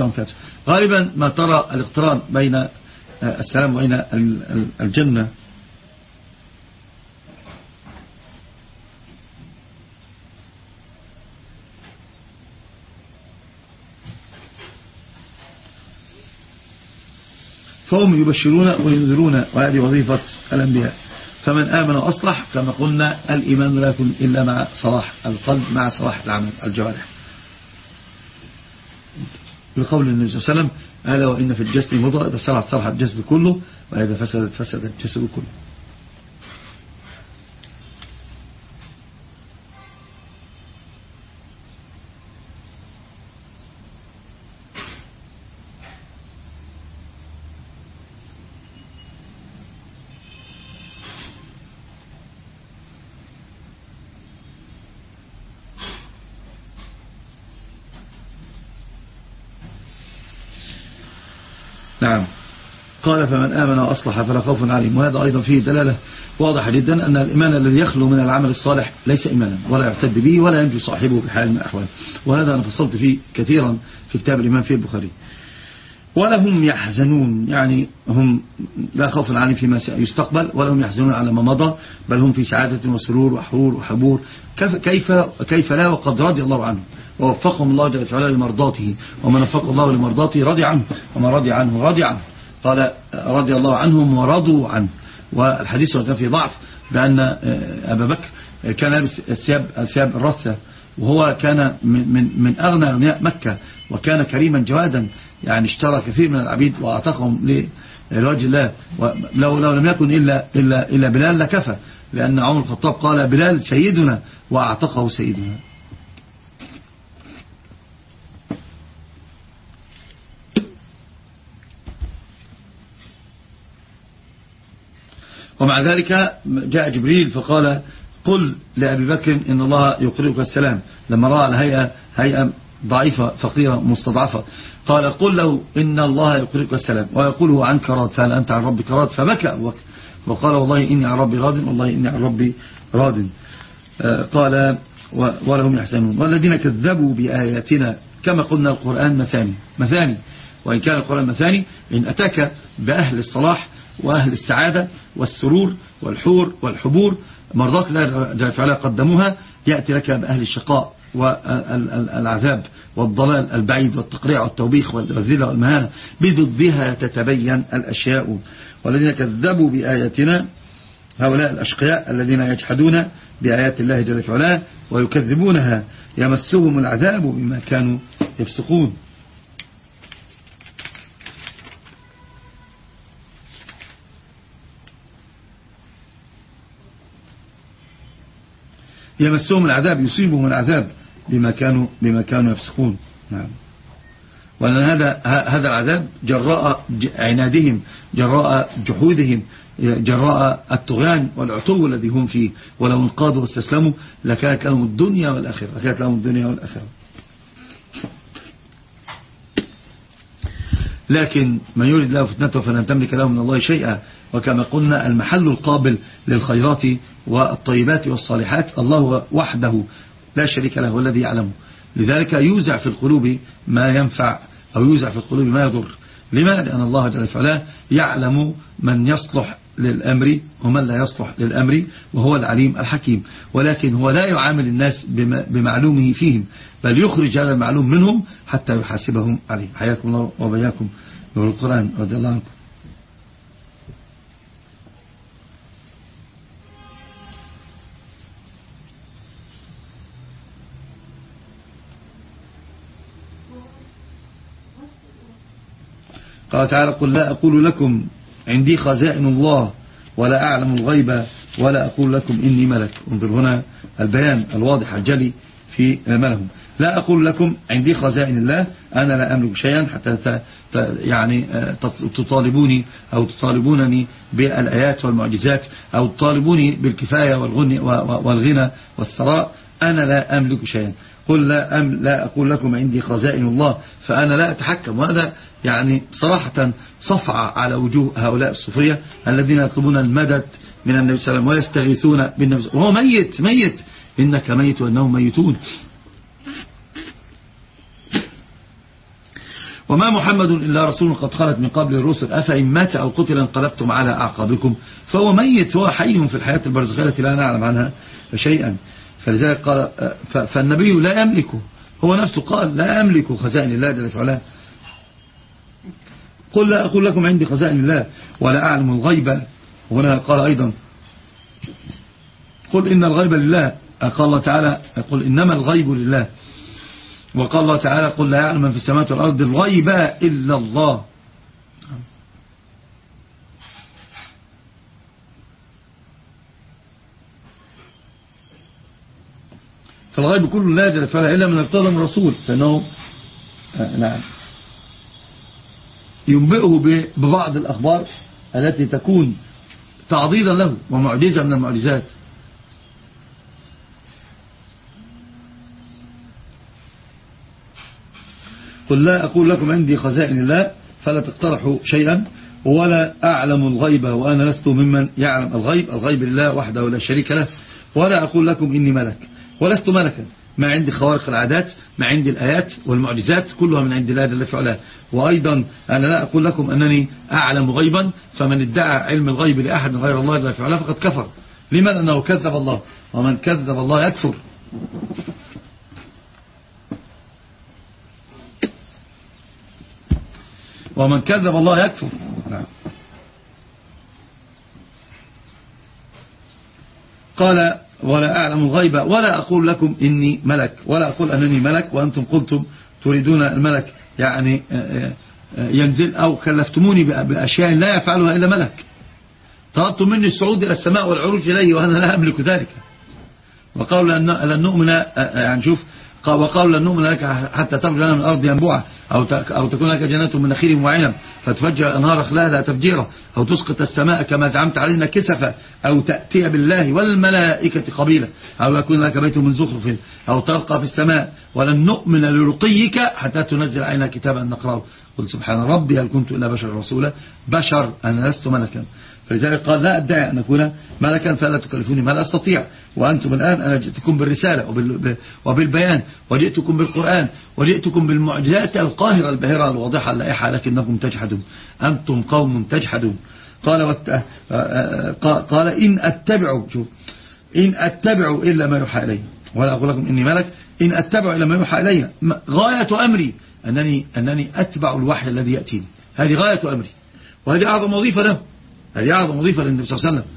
غالبا ما ترى الاقتران بين السلام وبين الجنة. فهم يبشرون وينذرون وهذه وظيفة الأنبياء. فمن آمن وأصلح كما قلنا الإيمان لا يكون إلا مع صلاح القلب مع صلاح العمل الجوارح. بقول النبي صلى الله عليه وسلم ألا وإن في الجسد مضغة إذا صلحت صلح الجسد كله وإذا فسدت فسد الجسد كله نعم فمن آمن وأصلح فلا خوف عليهم. وهذا أيضا فيه دلالة واضحة جدا أن الإيمان الذي يخلو من العمل الصالح ليس إيمانا ولا يعتد به ولا ينجو صاحبه بحال من الأحوال. وهذا أنا فصلت فيه كثيرا في كتاب الإيمان في البخاري. ولهم يحزنون يعني هم لا خوف عليهم فيما يستقبل ولهم يحزنون على ما مضى بل هم في سعادة وسرور وحرور وحبور. كيف, كيف, كيف لا وقد رضي الله عنه. ووفقهم الله جل وعلا لمرضاته. ومن وفق الله لمرضاته رضي عنه. وما رضي عنه رضي عنه. قال رضي الله عنهم ورضوا عنه. والحديث وكان في ضعف بأن أبا بكر كان لابس الثياب الثياب الرثة وهو كان من من من أغنى أغنياء مكة وكان كريما جوادا يعني اشترى كثير من العبيد وأعتقهم لوجه الله. لو لو لم يكن إلا إلا إلا بلال لكفى لأن عمر الخطاب قال بلال سيدنا وأعتقه سيدنا. ومع ذلك جاء جبريل فقال قل لأبي بكر إن الله يقرئك السلام. لما رأى الهيئة هيئة ضعيفة فقيرة مستضعفة. قال قل له إن الله يقرئك السلام. ويقوله عنك راد فهل أنت عن ربك راد؟ فبكى وقال والله إني عن ربي راد والله إني عن ربي راد. آه، قال ولهم يحزنون. والذين كذبوا بآياتنا كما قلنا القرآن مثاني مثاني. وإن كان القرآن مثاني إن أتاك بأهل الصلاح وأهل السعادة والسرور والحور والحبور. مرضات الله جل وعلا قدموها. يأتي لك بأهل الشقاء والعذاب والضلال البعيد والتقريع والتوبيخ والذلة والمهانة. بضدها تتبين الأشياء. والذين كذبوا بآياتنا هؤلاء الأشقياء الذين يجحدون بآيات الله جل وعلا ويكذبونها يمسهم العذاب بما كانوا يفسقون. يمسهم العذاب يصيبهم العذاب بما كانوا بما كانوا يفسقون. نعم. وأن هذا هذا العذاب جراء عنادهم جراء جحودهم جراء الطغيان والعتو الذي هم فيه. ولو انقادوا واستسلموا لكانت لهم الدنيا والآخرة. لكانت لهم الدنيا والآخرة. لكن من يريد له فتنته فلن تملك له من الله شيئا. وكما قلنا المحل القابل للخيرات والطيبات والصالحات الله وحده لا شريك له والذي يعلمه لذلك يوزع في القلوب ما ينفع أو يوزع في القلوب ما يضر. لما؟ لأن الله جل وعلا يعلم من يصلح للأمر ومن لا يصلح للأمر وهو العليم الحكيم. ولكن هو لا يعامل الناس بمعلومه فيهم بل يخرج هذا المعلوم منهم حتى يحاسبهم عليه. حياكم الله وبياكم. بالقرآن رضي الله عنكم قال تعالى قل لا أقول لكم عندي خزائن الله ولا أعلم الغيب ولا أقول لكم إني ملك. انظر هنا البيان الواضح الجلي في ملهم لا أقول لكم عندي خزائن الله أنا لا أملك شيئا حتى يعني آه، تطالبوني أو تطالبونني بالآيات والمعجزات أو تطالبوني بالكفاية والغنى والثراء أنا لا أملك شيئا. قل لا, أم لا أقول لكم عندي خزائن الله فأنا لا أتحكم. وهذا يعني صراحة صفعة على وجوه هؤلاء الصوفية الذين يطلبون المدد من النبي صلى الله عليه وسلم ويستغيثون بالنبي وهو ميت ميت. إنك ميت وأنهم ميتون. وما محمد إلا رسول قد خلت من قبل الرسل. أفإن مات أو قتل انقلبتم على أعقابكم. فهو ميت هو حي في الحياة البرزخية التي لا نعلم عنها شيئا. فلذلك قال فالنبي لا يملكه هو نفسه قال لا أملك خزائن الله جل وعلا قل لا أقول لكم عندي خزائن الله ولا أعلم الغيب. وهنا قال أيضا قل إن الغيب لله. قال الله تعالى قل إنما الغيب لله. وقال الله تعالى قل لا يعلم من في السماوات والأرض الغيب إلا الله. فالغيب كله لا فلا إلا من ارتضى من الرسول فإنه آه، نعم. ينبئه ببعض الأخبار التي تكون تعضيدا له ومعجزة من المعجزات. قل لا أقول لكم عندي خزائن الله فلا تقترحوا شيئا ولا أعلم الغيب وأنا لست ممن يعلم الغيب الغيب لله وحده لا شريك له ولا أقول لكم إني ملك. ولست ملكا. ما عندي خوارق العادات ما عندي الآيات والمعجزات كلها من عند الله جل في وأيضا أنا لا أقول لكم أنني أعلم غيبا فمن ادعى علم الغيب لأحد غير الله جل في فقد كفر. لماذا؟ أنه كذب الله. ومن كذب الله يكفر. ومن كذب الله يكفر. نعم. قال ولا أعلم الغيب ولا أقول لكم إني ملك ولا أقول أنني ملك وأنتم قلتم تريدون الملك يعني آه، آه، ينزل أو كلفتموني بأشياء لا يفعلها إلا ملك. طلبتم مني الصعود إلى السماء والعروج إليه وأنا لا أملك ذلك. وقالوا لن نؤمن آه، يعني شوف وقالوا لن نؤمن لك حتى تخرج لنا من الأرض ينبوعا أو أو تكون لك جنات من نخيل وعنب فتفجر الأنهار خلالها تفجيرا أو تسقط السماء كما زعمت علينا كسفا أو تأتي بالله والملائكة قبيلا أو يكون لك بيت من زخرف أو تلقى في السماء ولن نؤمن لرقيك حتى تنزل علينا كتابا نقرأه. قل سبحان ربي هل كنت إلا بشر رسولا؟ بشر أنا لست ملكا. فلذلك قال لا أدعي أن أكون ملكا فلا تكلفوني ما لا أستطيع. وأنتم الآن أنا جئتكم بالرسالة وبالبيان وجئتكم بالقرآن وجئتكم بالمعجزات القاهرة الباهرة الواضحة اللائحة لكنكم تجحدون. أنتم قوم تجحدون. قال آه، آه، قال إن أتبع شوف إن أتبع إلا ما يوحى إلي. ولا أقول لكم إني ملك. إن أتبع إلا ما يوحى إلي. غاية أمري أنني, أنني أتبع الوحي الذي يأتيني. هذه غاية أمري. وهذه أعظم وظيفة له. هذه أعظم وظيفة للنبي صلى الله عليه وسلم.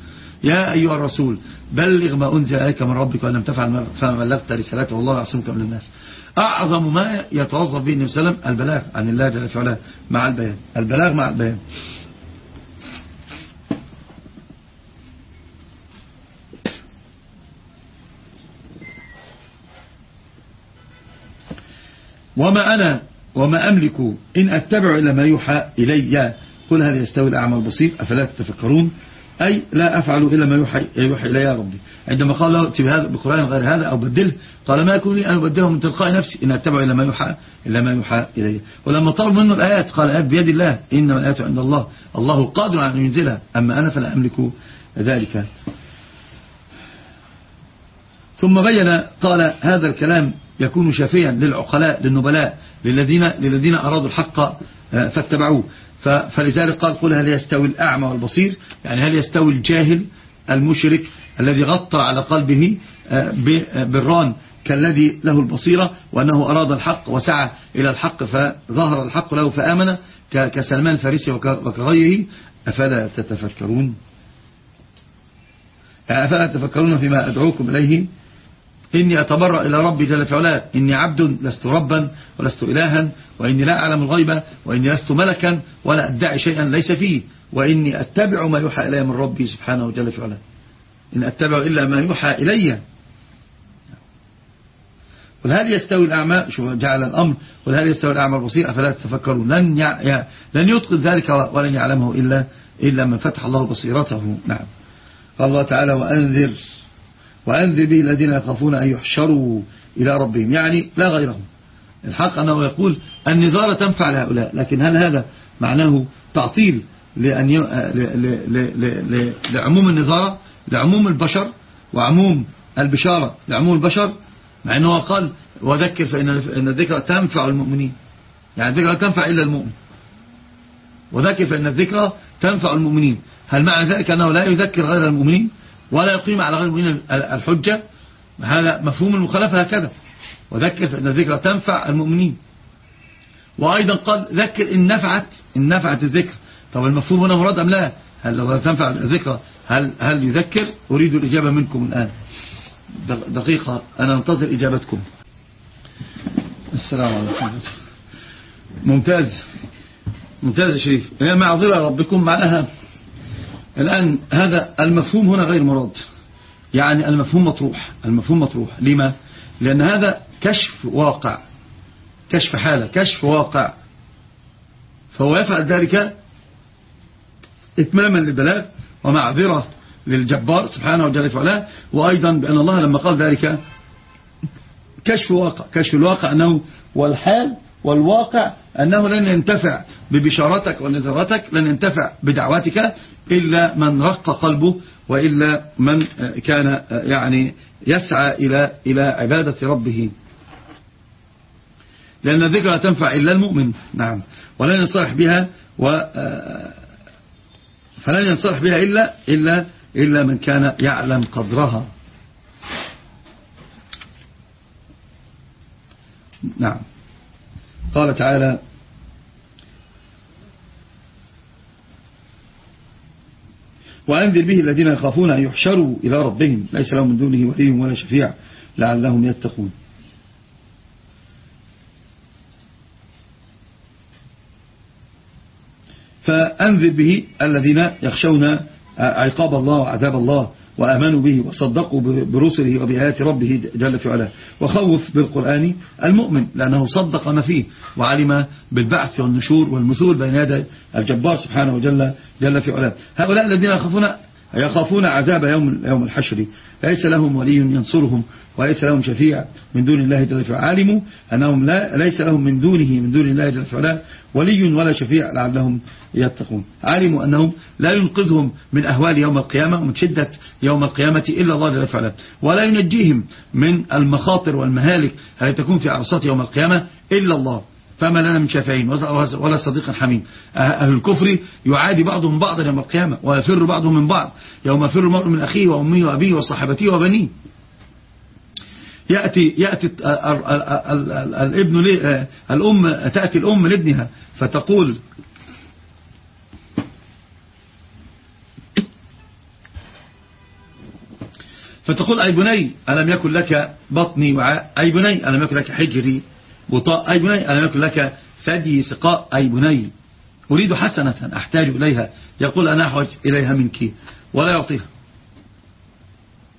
يا أيها الرسول بلغ ما أنزل إليك من ربك وأن لم تفعل فما بلغت رسالته والله يعصمك من الناس. أعظم ما يتوظف به النبي صلى الله عليه وسلم البلاغ عن الله جل وعلا مع البيان. البلاغ مع البيان. وما أنا وما أملك إن أتبع إلا ما يوحى إلي. قل هل يستوي الأعمى البصير؟ أفلا تتفكرون؟ أي لا أفعل إلا ما يوحي, يوحي إلي يا ربي. عندما قال له اتب بقرآن غير هذا أو بدله قال ما يكون لي أن أبدله من تلقاء نفسي؟ إن أتبع إلا ما يوحى إلا ما يوحى إلي. ولما طلب منه الآيات قال الآيات بيد الله إنما الآيات عند الله. الله قادر على أن ينزلها. أما أنا فلا أملك ذلك. ثم بين قال هذا الكلام يكون شافيا للعقلاء للنبلاء للذين, للذين أرادوا الحق آه، فاتبعوه. فلذلك قال قل هل يستوي الأعمى والبصير؟ يعني هل يستوي الجاهل المشرك الذي غطى على قلبه آه، آه، بالران كالذي له البصيرة وأنه أراد الحق وسعى إلى الحق فظهر الحق له فآمن كسلمان الفارسي وكغيره. أفلا تتفكرون؟ أفلا تتفكرون فيما أدعوكم إليه؟ إني أتبرأ إلى ربي جل في علاه. إني عبد لست ربا ولست إلها وإني لا أعلم الغيبة وإني لست ملكا ولا أدعي شيئا ليس فيه. وإني أتبع ما يوحى إلي من ربي سبحانه جل في علاه. إن أتبع إلا ما يوحى إلي. قل هل يستوي الأعمى؟ شو جعل الأمر. قل هل يستوي الأعمى البصير؟ أفلا تتفكرون؟ لن, يع... لن يتقن ذلك ولن يعلمه إلا, إلا من فتح الله بصيرته. نعم. قال الله تعالى وأنذر وأنذر به الذين يخافون أن يحشروا إلى ربهم. يعني لا غيرهم. الحق أنه يقول النظارة تنفع لهؤلاء لكن هل هذا معناه تعطيل لأن ي... لعموم النظارة لعموم البشر وعموم البشارة لعموم البشر؟ مع أنه قال وذكر فإن الذكرى تنفع المؤمنين. يعني الذكرى تنفع إلا المؤمن. وذكر فإن الذكرى تنفع المؤمنين. هل معنى ذلك أنه لا يذكر غير المؤمنين؟ ولا يقيم على غير المؤمنين الحجة. هذا مفهوم المخالفة هكذا. وذكر فإن الذكرى تنفع المؤمنين. وأيضا قال ذكر إن نفعت إن نفعت الذكر. طب المفهوم هنا مراد أم لا؟ هل لو تنفع الذكرى هل, هل يذكر؟ أريد الإجابة منكم الآن. دقيقة. أنا أنتظر إجابتكم. السلام عليكم. ممتاز. ممتاز يا شريف. هي معذرة ربكم معناها الآن هذا المفهوم هنا غير مراد. يعني المفهوم مطروح. المفهوم مطروح. لما؟ لأن هذا كشف واقع. كشف حالة. كشف واقع. فهو يفعل ذلك إتماما للبلاغ ومعذرة للجبار سبحانه وجل فعلا وأيضا بأن الله لما قال ذلك كشف واقع. كشف الواقع أنه والحال والواقع أنه لن ينتفع ببشارتك ونذرتك لن ينتفع بدعواتك إلا من رق قلبه وإلا من كان يعني يسعى إلى إلى عبادة ربه. لأن الذكر لا تنفع إلا المؤمن. نعم. ولن ينصرح بها و فلن ينصرح بها إلا إلا إلا من كان يعلم قدرها. نعم. قال تعالى وأنذر به الذين يخافون أن يحشروا إلى ربهم. ليس لهم من دونه ولي ولا شفيع. لعلهم يتقون. فأنذر به الذين يخشون عقاب الله وعذاب الله. وآمنوا به وصدقوا برسله وبآيات ربه جل في علاه. وخوف بالقرآن المؤمن لأنه صدق ما فيه وعلم بالبعث والنشور والمثول بين يدي الجبار سبحانه وجل جل في علاه. هؤلاء الذين يخافون يخافون عذاب يوم يوم الحشر. ليس لهم ولي ينصرهم وليس لهم شفيع من دون الله جل وعلا. علموا أنهم لا ليس لهم من دونه من دون الله جل وعلا ولي ولا شفيع لعلهم يتقون. علموا أنهم لا ينقذهم من أهوال يوم القيامة ومن شدة يوم القيامة إلا الله جل وعلا. ولا ينجيهم من المخاطر والمهالك التي تكون في عرصات يوم القيامة إلا الله. فما لنا من شافعين ولا صديق حميم. أهل الكفر يعادي بعضهم بعضا يوم القيامة ويفر بعضهم من بعض. يوم يفر المرء من أخيه وأمه وأبيه وصحبته وبنيه. يأتي يأتي الابن الأم تأتي الأم لابنها فتقول فتقول أي بني ألم يكن لك بطني وعاء أي بني ألم يكن لك حجري؟ وطاء أي بني ألم يكن لك ثدي سقاء أي بني؟ أريد حسنة أحتاج إليها. يقول أنا أحوج إليها منك. ولا يعطيها.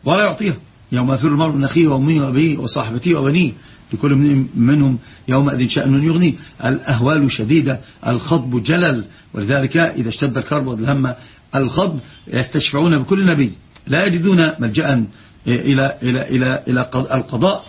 ولا يعطيها. يوم يفر المرء من أخيه وأمه وأبيه وصاحبته وبنيه. لكل منهم يومئذ شأن يغنيه. الأهوال شديدة الخطب جلل. ولذلك إذا اشتد الكرب والهم الخطب يستشفعون بكل نبي. لا يجدون ملجأ إلى, إلى, إلى, إلى القضاء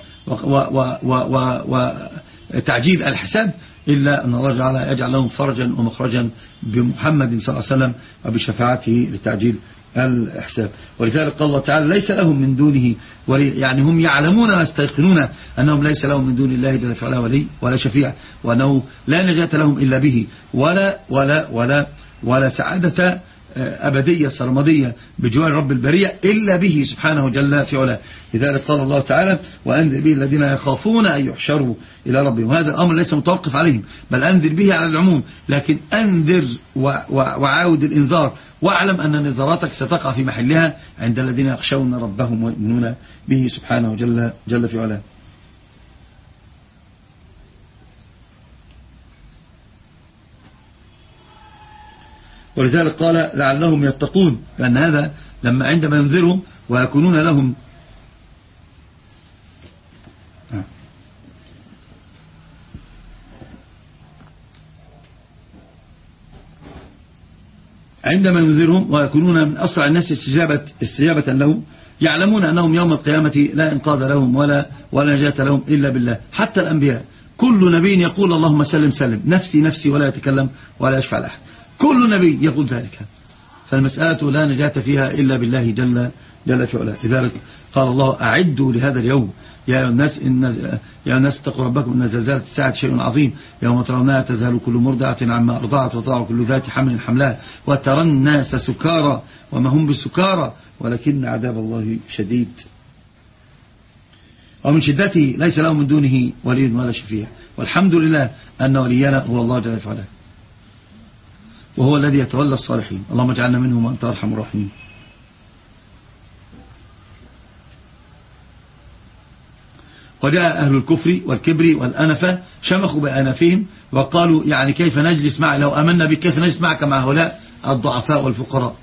وتعجيل الحساب إلا أن الله تعالى يجعل لهم فرجا ومخرجا بمحمد صلى الله عليه وسلم وبشفاعته لتعجيل الحساب. ولذلك قال الله تعالى ليس لهم من دونه ولي يعني هم يعلمون ويستيقنون أنهم ليس لهم من دون الله جل وعلا ولي ولا شفيع وأنه لا نجاة لهم إلا به ولا ولا ولا ولا سعادة أبدية سرمدية بجوار رب البرية إلا به سبحانه جل في علاه. لذلك قال الله تعالى وأنذر به الذين يخافون أن يحشروا إلى ربهم. وهذا الأمر ليس متوقف عليهم بل أنذر به على العموم. لكن أنذر وعاود الإنذار واعلم أن نذراتك ستقع في محلها عند الذين يخشون ربهم ويؤمنون به سبحانه جل, جل في علاه. ولذلك قال لعلهم يتقون لأن هذا لما عندما ينذرهم ويكونون لهم. عندما ينذرهم ويكونون من أسرع الناس استجابة, استجابة له يعلمون أنهم يوم القيامة لا إنقاذ لهم ولا, ولا نجاة لهم إلا بالله. حتى الأنبياء كل نبي يقول اللهم سلم سلم نفسي نفسي ولا يتكلم ولا يشفع لأحد. كل نبي يقول ذلك. فالمسألة لا نجاة فيها إلا بالله جل جل في علاه لذلك قال الله أعدوا لهذا اليوم. يا الناس إن يا الناس اتقوا ربكم إن زلزلة الساعة شيء عظيم. يوم ترونها تذهل كل مرضعة عما أرضعت وتضع كل ذات حمل حملها. وترى الناس سكارى وما هم بسكارى. ولكن عذاب الله شديد. ومن شدته ليس له من دونه ولي ولا شفيع. والحمد لله أن ولينا هو الله جل وعلا. وهو الذي يتولى الصالحين. اللهم اجعلنا منهم وأنت أرحم الراحمين. وجاء أهل الكفر والكبر والأنفة شمخوا بأنفهم وقالوا يعني كيف نجلس مع لو أمنا بك كيف نجلس معك مع هؤلاء الضعفاء والفقراء.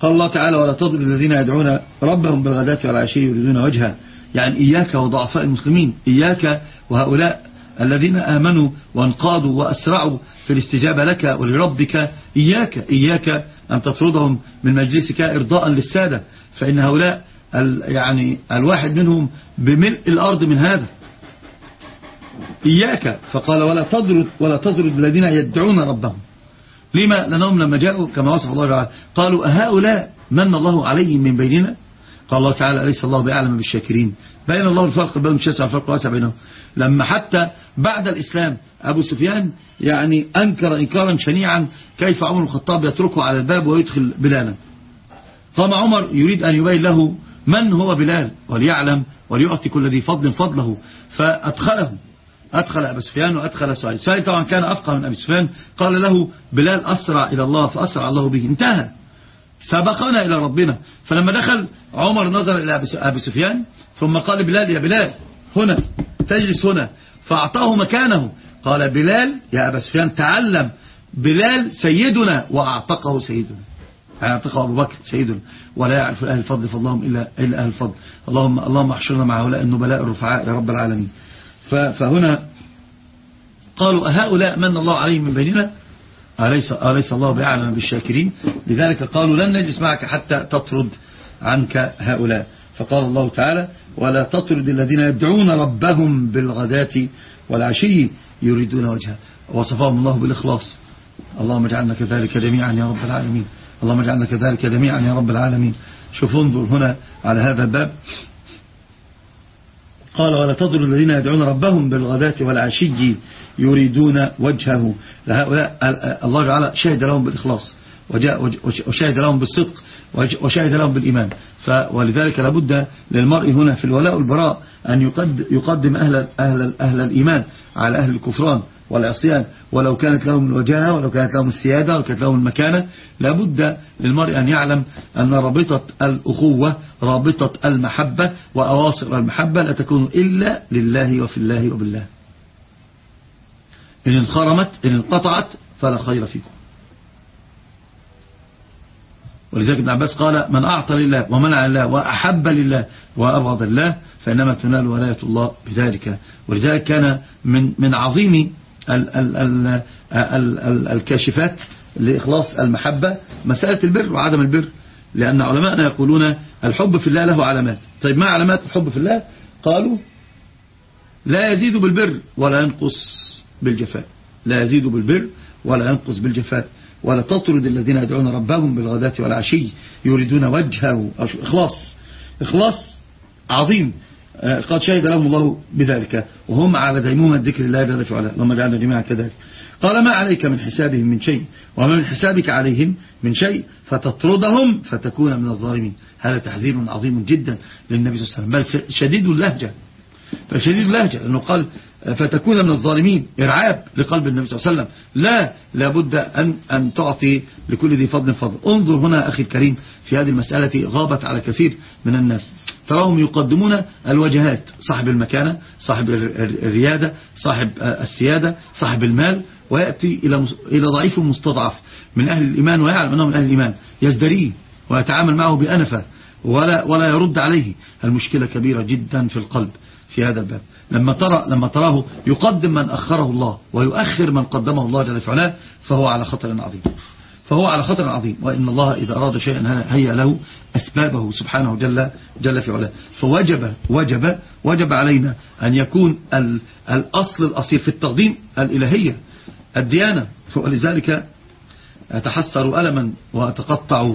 قال الله تعالى ولا تضر الذين يدعون ربهم بالغداة والعشي يريدون وجهه. يعني إياك وضعفاء المسلمين إياك وهؤلاء الذين آمنوا وانقادوا وأسرعوا في الاستجابة لك ولربك إياك إياك أن تطردهم من مجلسك إرضاء للسادة فإن هؤلاء يعني الواحد منهم بملء الأرض من هذا. إياك فقال ولا تضرد ولا تضرد الذين يدعون ربهم. لما؟ لأنهم لما جاءوا كما وصف الله تعالى قالوا أهؤلاء من الله عليهم من بيننا؟ قال الله تعالى أليس الله بأعلم بالشاكرين؟ بين الله الفرق بين الشاسع والفرق واسع بينهم. لما حتى بعد الإسلام أبو سفيان يعني أنكر إنكارا شنيعا كيف عمر الخطاب يتركه على الباب ويدخل بلالا. قام عمر يريد أن يبين له من هو بلال وليعلم وليعطي كل ذي فضل فضله. فأدخله أدخل أبو سفيان وأدخل سعيد. سعيد طبعا كان أفقه من أبي سفيان. قال له بلال أسرع إلى الله فأسرع الله به. انتهى. سبقنا إلى ربنا. فلما دخل عمر نظر إلى أبي سفيان ثم قال بلال يا بلال هنا تجلس هنا. فأعطاه مكانه. قال بلال يا أبا سفيان تعلم بلال سيدنا. وأعتقه سيدنا. أعتقه أبو بكر سيدنا. ولا يعرف أهل الفضل فضلهم إلا, إلا أهل الفضل. اللهم, اللهم أحشرنا مع هؤلاء النبلاء الرفعاء يا رب العالمين. فهنا قالوا هؤلاء من الله عليهم من بيننا؟ أليس, أليس الله بأعلم بالشاكرين؟ لذلك قالوا لن نجلس معك حتى تطرد عنك هؤلاء. فقال الله تعالى ولا تطرد الذين يدعون ربهم بالغداة والعشي يريدون وجهه. وصفهم الله بالإخلاص. اللهم اجعلنا كذلك جميعا يا رب العالمين. اللهم اجعلنا كذلك جميعا يا رب العالمين. شوف انظر هنا على هذا الباب. قال ولا تضر الذين يدعون ربهم بالغداة والعشي يريدون وجهه. لهؤلاء الله تعالى شهد لهم بالإخلاص وشهد لهم بالصدق وشهد لهم بالإيمان. ولذلك لابد للمرء هنا في الولاء والبراء أن يقدم أهل, أهل, أهل الإيمان على أهل الكفران. والعصيان. ولو كانت لهم الوجاهة ولو كانت لهم السيادة ولو كانت لهم المكانة لابد للمرء أن يعلم أن رابطة الأخوة رابطة المحبة وأواصر المحبة لا تكون إلا لله وفي الله وبالله. إن انخرمت إن انقطعت فلا خير فيكم. ولذلك ابن عباس قال من أعطى لله ومنع لله وأحب لله وأبغض الله فإنما تنال ولاية الله بذلك. ولذلك كان من من عظيم ال ال ال ال ال الكاشفات لإخلاص المحبة مسألة البر وعدم البر. لأن علماءنا يقولون الحب في الله له علامات. طيب ما علامات الحب في الله؟ قالوا لا يزيد بالبر ولا ينقص بالجفاء. لا يزيد بالبر ولا ينقص بالجفاء. ولا تطرد الذين يدعون ربهم بالغداة والعشي يريدون وجهه. إخلاص إخلاص عظيم. قد شهد لهم الله بذلك. وهم على ديمومة ذكر الله جل في علاه اللهم اجعلنا جميعا كذلك قال ما عليك من حسابهم من شيء؟ وما من حسابك عليهم من شيء؟ فتطردهم فتكون من الظالمين. هذا تحذير عظيم جدا للنبي صلى الله عليه وسلم. بل شديد اللهجة. فشديد اللهجة. لأنه قال فتكون من الظالمين. إرعاب لقلب النبي صلى الله عليه وسلم. لا لابد أن, أن تعطي لكل ذي فضل فضل. انظر هنا أخي الكريم في هذه المسألة غابت على كثير من الناس. تراهم يقدمون الوجهات. صاحب المكانة صاحب الريادة صاحب السيادة صاحب المال ويأتي إلى إلى ضعيف مستضعف من أهل الإيمان ويعلم أنه من أهل الإيمان. يزدريه ويتعامل معه بأنفة ولا, ولا يرد عليه. المشكلة كبيرة جدا في القلب في هذا الباب. لما ترى لما تراه يقدم من أخره الله ويؤخر من قدمه الله جل وعلا فهو على خطر عظيم. فهو على خطر عظيم وإن الله إذا أراد شيئا هيأ له أسبابه سبحانه جل, جل في علاه. فوجب وجب وجب علينا أن يكون الأصل الأصيل في التقديم الإلهية الديانة. ولذلك أتحسر ألما وأتقطع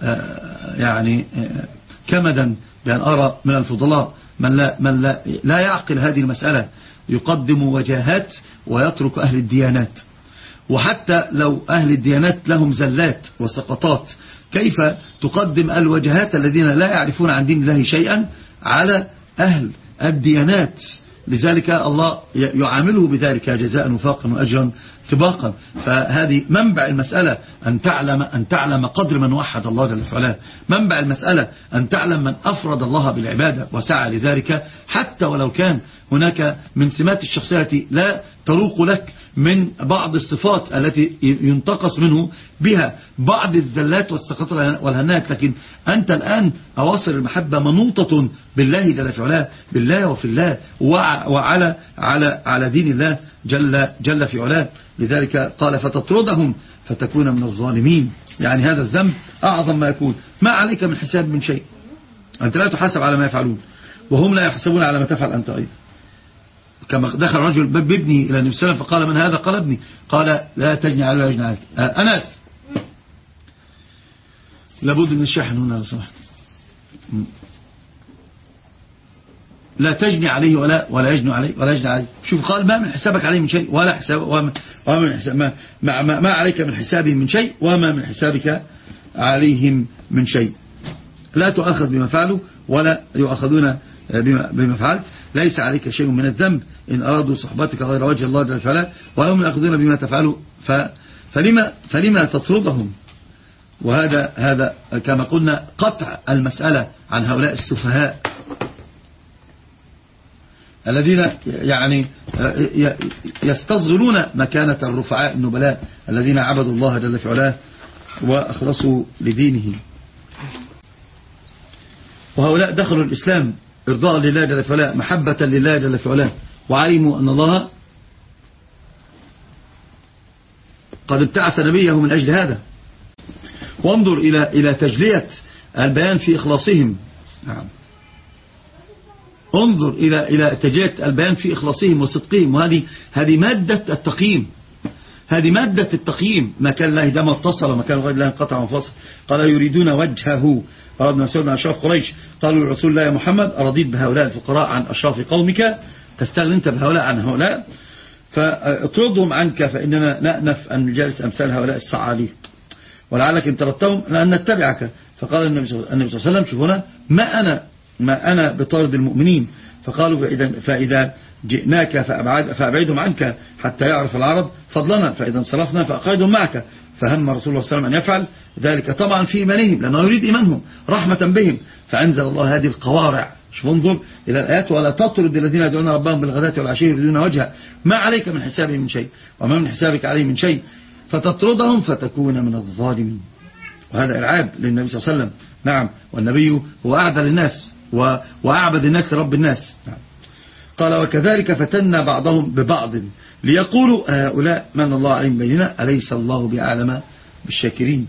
آه، يعني آه، كمدا بأن أرى من الفضلاء من لا, من لا, لا يعقل هذه المسألة. يقدم وجاهات ويترك أهل الديانات. وحتى لو أهل الديانات لهم زلات وسقطات كيف تقدم الوجهات الذين لا يعرفون عن دين الله شيئا على أهل الديانات؟ لذلك الله يعامله بذلك جزاء وفاقا وأجرا طباقا. فهذه منبع المسألة أن تعلم أن تعلم قدر من وحد الله جل وعلا. منبع المسألة أن تعلم من أفرد الله بالعبادة وسعى لذلك. حتى ولو كان هناك من سمات الشخصية لا تروق لك من بعض الصفات التي ينتقص منه بها بعض الزلات والسقط والهنات. لكن أنت الآن أواصر المحبة منوطة بالله جل في علاه بالله وفي الله وعلى على على دين الله جل, جل في علاه. لذلك قال فتطردهم فتكون من الظالمين. يعني هذا الذنب أعظم ما يكون. ما عليك من حساب من شيء؟ أنت لا تحاسب على ما يفعلون وهم لا يحسبون على ما تفعل أنت أيضا. كما دخل رجل بابنه إلى النبي صلى الله عليه وسلم فقال من هذا؟ قال ابني. قال لا تجني على ولا عليك أنس لابد من الشحن هنا لو سمحت. لا تجني عليه ولا ولا يجني عليه ولا يجني عليه. شوف قال ما من حسابك عليه من شيء ولا حساب وما, وما حساب ما, ما, ما عليك من حسابهم من شيء وما من حسابك عليهم من شيء. لا تؤخذ بما فعلوا ولا يؤخذون بما, بما فعلت ليس عليك شيء من الذنب إن أرادوا صحبتك غير وجه الله جل وعلا وهم يأخذون بما تفعلوا. فلما, فلما تطردهم وهذا هذا كما قلنا قطع المسألة عن هؤلاء السفهاء. الذين يعني يستصغرون مكانة الرفعاء النبلاء الذين عبدوا الله جل في وأخلصوا لدينه وهؤلاء دخلوا الإسلام إرضاء لله جل في علاه محبة لله جل في علاه وعلموا أن الله قد ابتعث نبيه من أجل هذا. وانظر إلى إلى تجلية البيان في إخلاصهم. نعم. انظر إلى إلى تجلية البيان في إخلاصهم وصدقهم. وهذه هذه مادة التقييم. هذه مادة التقييم. ما كان الله دم اتصل وما كان غير الله انقطع وانفصل قال يريدون وجهه؟ أردنا سيدنا أشراف قريش. قالوا لرسول الله يا محمد أرضيت بهؤلاء الفقراء عن أشراف قومك؟ تستغني أنت بهؤلاء عن هؤلاء؟ فاطردهم عنك فإننا نأنف أن نجالس أمثال هؤلاء الصعاليق ولعلك إن تردتهم لأن نتبعك. فقال النبي صلى الله عليه وسلم شوف هنا ما أنا ما أنا بطارد المؤمنين. فقالوا فإذا, فإذا جئناك فأبعد فأبعدهم عنك حتى يعرف العرب فضلنا فإذا انصرفنا فأقعدهم معك. فهم رسول الله صلى الله عليه وسلم أن يفعل. ذلك. طبعا في إيمانهم لأنه يريد إيمانهم رحمة بهم. فأنزل الله هذه القوارع. شوف انظر إلى الآيات. ولا تطرد الذين يدعون ربهم بالغداة والعشي يريدون وجهه ما عليك من حسابهم من شيء وما من حسابك عليه من شيء. فتطردهم فتكون من الظالمين. وهذا إرعاب للنبي صلى الله عليه وسلم. نعم. والنبي هو أعدل الناس وأعبد الناس لرب الناس. نعم. قال وكذلك فتنا بعضهم ببعض ليقولوا هؤلاء من الله عليهم بيننا؟ أليس الله بأعلم بالشاكرين؟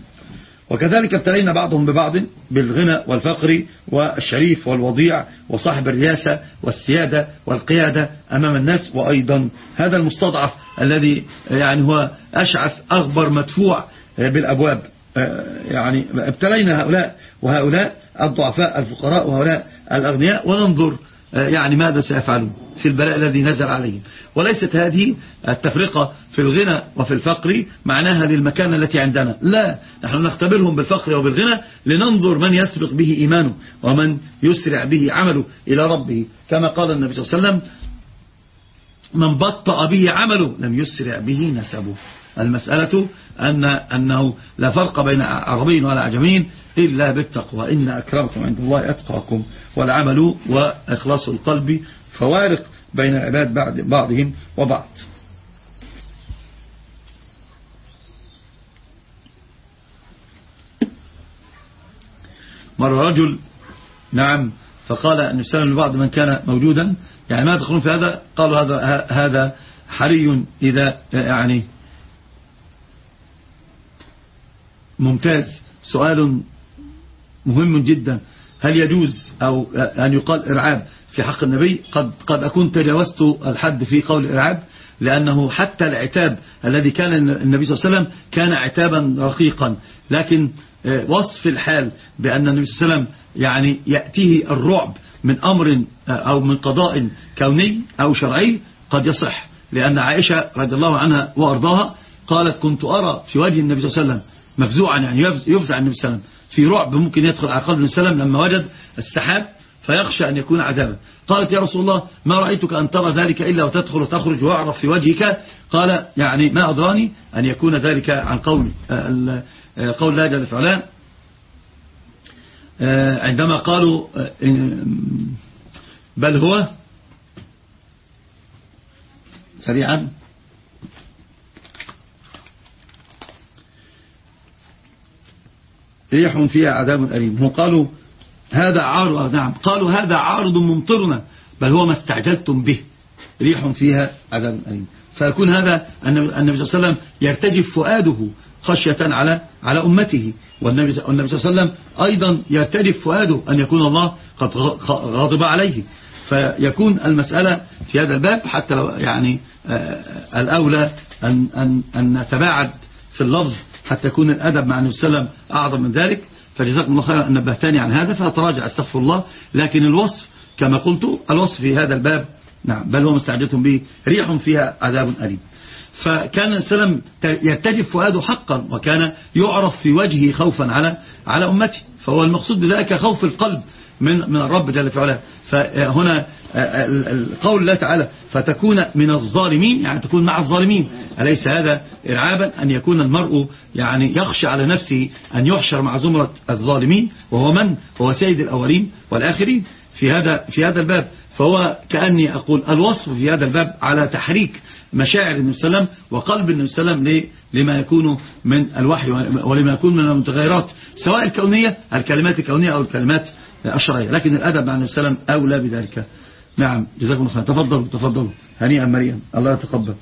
وكذلك ابتلينا بعضهم ببعض بالغنى والفقر والشريف والوضيع وصاحب الرياسة والسيادة والقيادة أمام الناس وأيضا. هذا المستضعف الذي يعني هو أشعث أغبر مدفوع بالأبواب. يعني ابتلينا هؤلاء وهؤلاء الضعفاء الفقراء وهؤلاء الأغنياء. وننظر يعني ماذا سيفعلون في البلاء الذي نزل عليهم؟ وليست هذه التفرقة في الغنى وفي الفقر معناها للمكان التي عندنا. لا نحن نختبرهم بالفقر وبالغنى لننظر من يسبق به إيمانه ومن يسرع به عمله إلى ربه. كما قال النبي صلى الله عليه وسلم من بطأ به عمله لم يسرع به نسبه. المسألة أن أنه لا فرق بين عربي ولا عجمين إلا بالتقوى. إن أكرمكم عند الله أتقاكم. والعمل وإخلاص القلب فوارق بين العباد بعد بعضهم وبعض. مر رجل نعم فقال أن يسلم لبعض من كان موجودا. يعني ما تقولون في هذا؟ قالوا هذا هذا حري إذا يعني ممتاز. سؤال مهم جدا. هل يجوز أو أن يقال إرعاب في حق النبي؟ قد, قد أكون تجاوزت الحد في قول إرعاب لأنه حتى العتاب الذي كان النبي صلى الله عليه وسلم كان عتابا رقيقا. لكن آه، وصف الحال بأن النبي صلى الله عليه وسلم يعني يأتيه الرعب من أمر آه، أو من قضاء كوني أو شرعي قد يصح. لأن عائشة رضي الله عنها وأرضاها قالت كنت أرى في وجه النبي صلى الله عليه وسلم مفزوعا يعني يفزع النبي صلى الله عليه وسلم. في رعب ممكن يدخل على قلب وسلم لما وجد السحاب فيخشى أن يكون عذابا. قالت يا رسول الله ما رأيتك أن ترى ذلك إلا وتدخل وتخرج ويعرف في وجهك؟ قال يعني ما أدراني أن يكون ذلك عن قول آه، قول الله جل في آه، عندما قالوا آه، بل هو سريعا. ريح فيها عذاب أليم. هم قالوا هذا عارض نعم. قالوا هذا عارض ممطرنا. بل هو ما استعجلتم به. ريح فيها عذاب أليم. فيكون هذا النبي صلى الله عليه وسلم يرتجف فؤاده خشية على على أمته. والنبي صلى الله عليه وسلم أيضا يرتجف فؤاده أن يكون الله قد غضب عليه. فيكون المسألة في هذا الباب حتى لو يعني آه، الأولى أن, أن, أن نتباعد في اللفظ حتى يكون الأدب مع النبي صلى الله عليه وسلم أعظم من ذلك. فجزاكم الله خيرا أن نبهتني عن هذا فأتراجع أستغفر الله. لكن الوصف كما قلت الوصف في هذا الباب نعم بل هو مستعجلتم به ريح فيها عذاب أليم. فكان السلام يرتجف فؤاده حقا وكان يعرف في وجهه خوفا على على أمته. فهو المقصود بذلك خوف القلب من من الرب جل في علاه. فهنا القول الله تعالى. فتكون من الظالمين يعني تكون مع الظالمين. أليس هذا إرعابا؟ أن يكون المرء يعني يخشى على نفسه أن يحشر مع زمرة الظالمين وهو من؟ هو سيد الأولين والآخرين. في هذا في هذا الباب. فهو كأني أقول الوصف في هذا الباب على تحريك مشاعر النبي صلى الله عليه وسلم وقلب النبي صلى الله عليه وسلم لما يكون من الوحي ولما يكون من المتغيرات سواء الكونية الكلمات الكونية أو الكلمات الشرعية. لكن الأدب مع النبي صلى الله عليه وسلم أولى بذلك. نعم. جزاكم الله خير تفضلوا تفضلوا. هنيئا مريم الله يتقبل.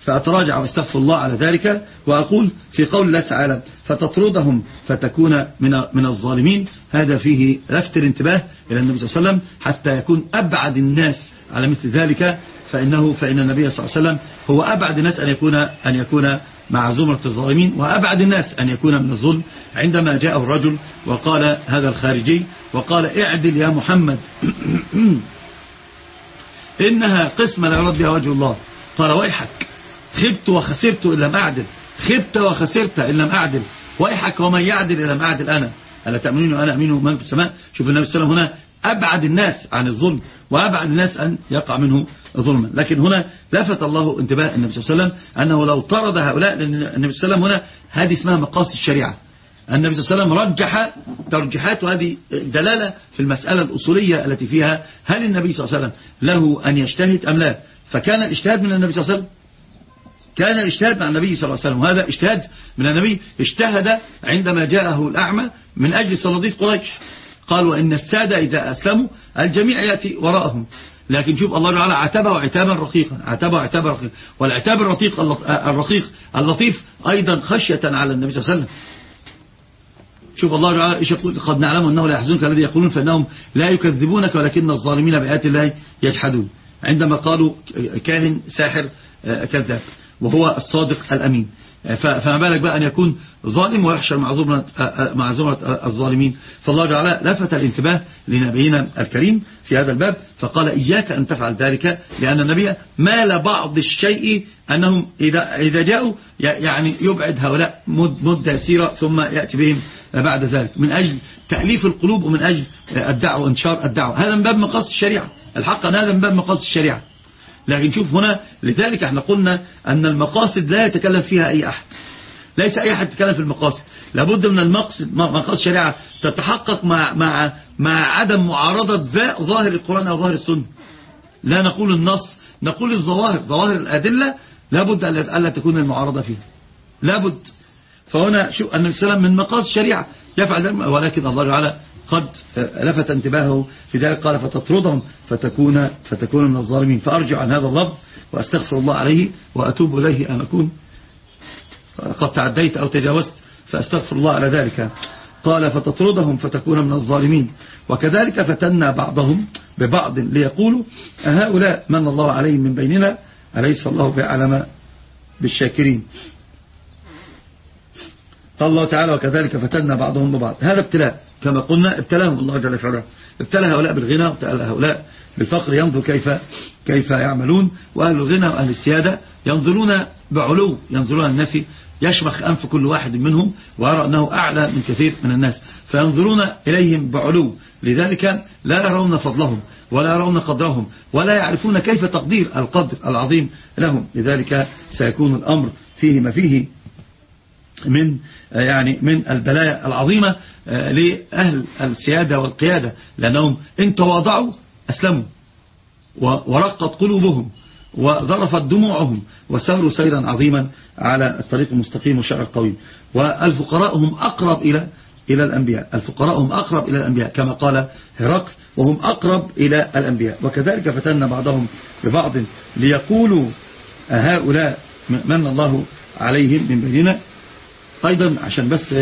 فأتراجع واستغفر الله على ذلك وأقول في قول الله تعالى فتطردهم فتكون من من الظالمين. هذا فيه لفت الانتباه إلى النبي صلى الله عليه وسلم حتى يكون أبعد الناس على مثل ذلك. فإنه فإن النبي صلى الله عليه وسلم هو أبعد الناس أن يكون أن يكون مع زمرة الظالمين وأبعد الناس أن يكون من الظلم. عندما جاءه الرجل وقال هذا الخارجي وقال اعدل يا محمد. إنها قسمة لا يرد وجه الله. قال ويحك. خبت وخسرت إن لم أعدل. خبت وخسرت إن لم أعدل. ويحك ومن يعدل إن لم أعدل أنا. ألا تأمنون أنا أمين من في السماء؟ شوف النبي صلى الله عليه وسلم هنا أبعد الناس عن الظلم وأبعد الناس أن يقع منه ظلما. لكن هنا لفت الله انتباه النبي صلى الله عليه وسلم أنه لو طرد هؤلاء لأن النبي صلى الله عليه وسلم هنا هذه اسمها مقاصد الشريعة. النبي صلى الله عليه وسلم رجح ترجحات وهذه دلالة في المسألة الأصولية التي فيها هل النبي صلى الله عليه وسلم له أن يجتهد أم لا. فكان الاجتهاد من النبي صلى الله عليه وسلم. كان الاجتهاد مع النبي صلى الله عليه وسلم وهذا اجتهاد من النبي. اجتهد عندما جاءه الأعمى من أجل صناديق قريش. قال وإن السادة إذا أسلموا الجميع يأتي وراءهم. لكن شوف الله تعالى عتبه عتابا رقيقا عتبه عتابا رقيقا. والعتاب الرقيق الرقيق اللطيف أيضا خشية على النبي صلى الله عليه وسلم. شوف الله تعالى إيش يقول؟ قد نعلم أنه لا يحزنك الذي يقولون فإنهم لا يكذبونك ولكن الظالمين بآيات الله يجحدون. عندما قالوا كاهن ساحر آه، كذاب وهو الصادق الأمين. فما بالك بقى أن يكون ظالم ويحشر مع زمرة, مع زمرة الظالمين. فالله تعالى لفت الانتباه لنبينا الكريم في هذا الباب فقال إياك أن تفعل ذلك لأن النبي مال بعض الشيء أنهم إذا, إذا جاءوا يعني يبعد هؤلاء مدة يسيرة ثم يأتي بهم بعد ذلك. من أجل تأليف القلوب ومن أجل الدعوة وانتشار الدعوة. هذا من باب مقاصد الشريعة. الحق أن هذا من باب مقاصد الشريعة. لكن شوف هنا لذلك إحنا قلنا أن المقاصد لا يتكلم فيها أي أحد. ليس أي أحد يتكلم في المقاصد. لابد من المقصد مقاصد الشريعة تتحقق مع, مع, مع عدم معارضة ظاهر القرآن أو ظاهر السنة. لا نقول النص نقول الظواهر ظواهر الأدلة لابد ألا تكون المعارضة فيها. لابد. فهنا شو عليه وسلم من مقاصد الشريعة. يفعل ولكن الله تعالى قد لفت انتباهه في ذلك قال فتطردهم فتكون, فتكون من الظالمين. فأرجع عن هذا اللفظ وأستغفر الله عليه وأتوب إليه أن أكون قد تعديت أو تجاوزت فأستغفر الله على ذلك. قال فتطردهم فتكون من الظالمين. وكذلك فتنا بعضهم ببعض ليقولوا أهؤلاء من الله عليهم من بيننا؟ أليس الله بأعلم بالشاكرين؟ قال الله تعالى وكذلك فتنا بعضهم ببعض. هذا ابتلاء. كما قلنا ابتلاهم الله جل وعلا. ابتلى هؤلاء بالغنى وابتلى هؤلاء بالفقر. ينظر كيف كيف يعملون. وأهل الغنى وأهل السيادة ينظرون بعلو ينظرون الناس. يشمخ أنف كل واحد منهم ويرى أنه أعلى من كثير من الناس. فينظرون إليهم بعلو. لذلك لا يرون فضلهم ولا يرون قدرهم ولا يعرفون كيف تقدير القدر العظيم لهم. لذلك سيكون الأمر فيه ما فيه من يعني من البلايا العظيمة آه، لأهل السيادة والقيادة لأنهم إن تواضعوا أسلموا ورقت قلوبهم وظرفت دموعهم وساروا سيرا عظيما على الطريق المستقيم والشرع القويم. والفقراء هم أقرب إلى إلى الأنبياء الفقراء هم أقرب إلى الأنبياء كما قال هرقل وهم أقرب إلى الأنبياء. وكذلك فتنا بعضهم ببعض ليقولوا هؤلاء من الله عليهم من بيننا أيضا عشان بس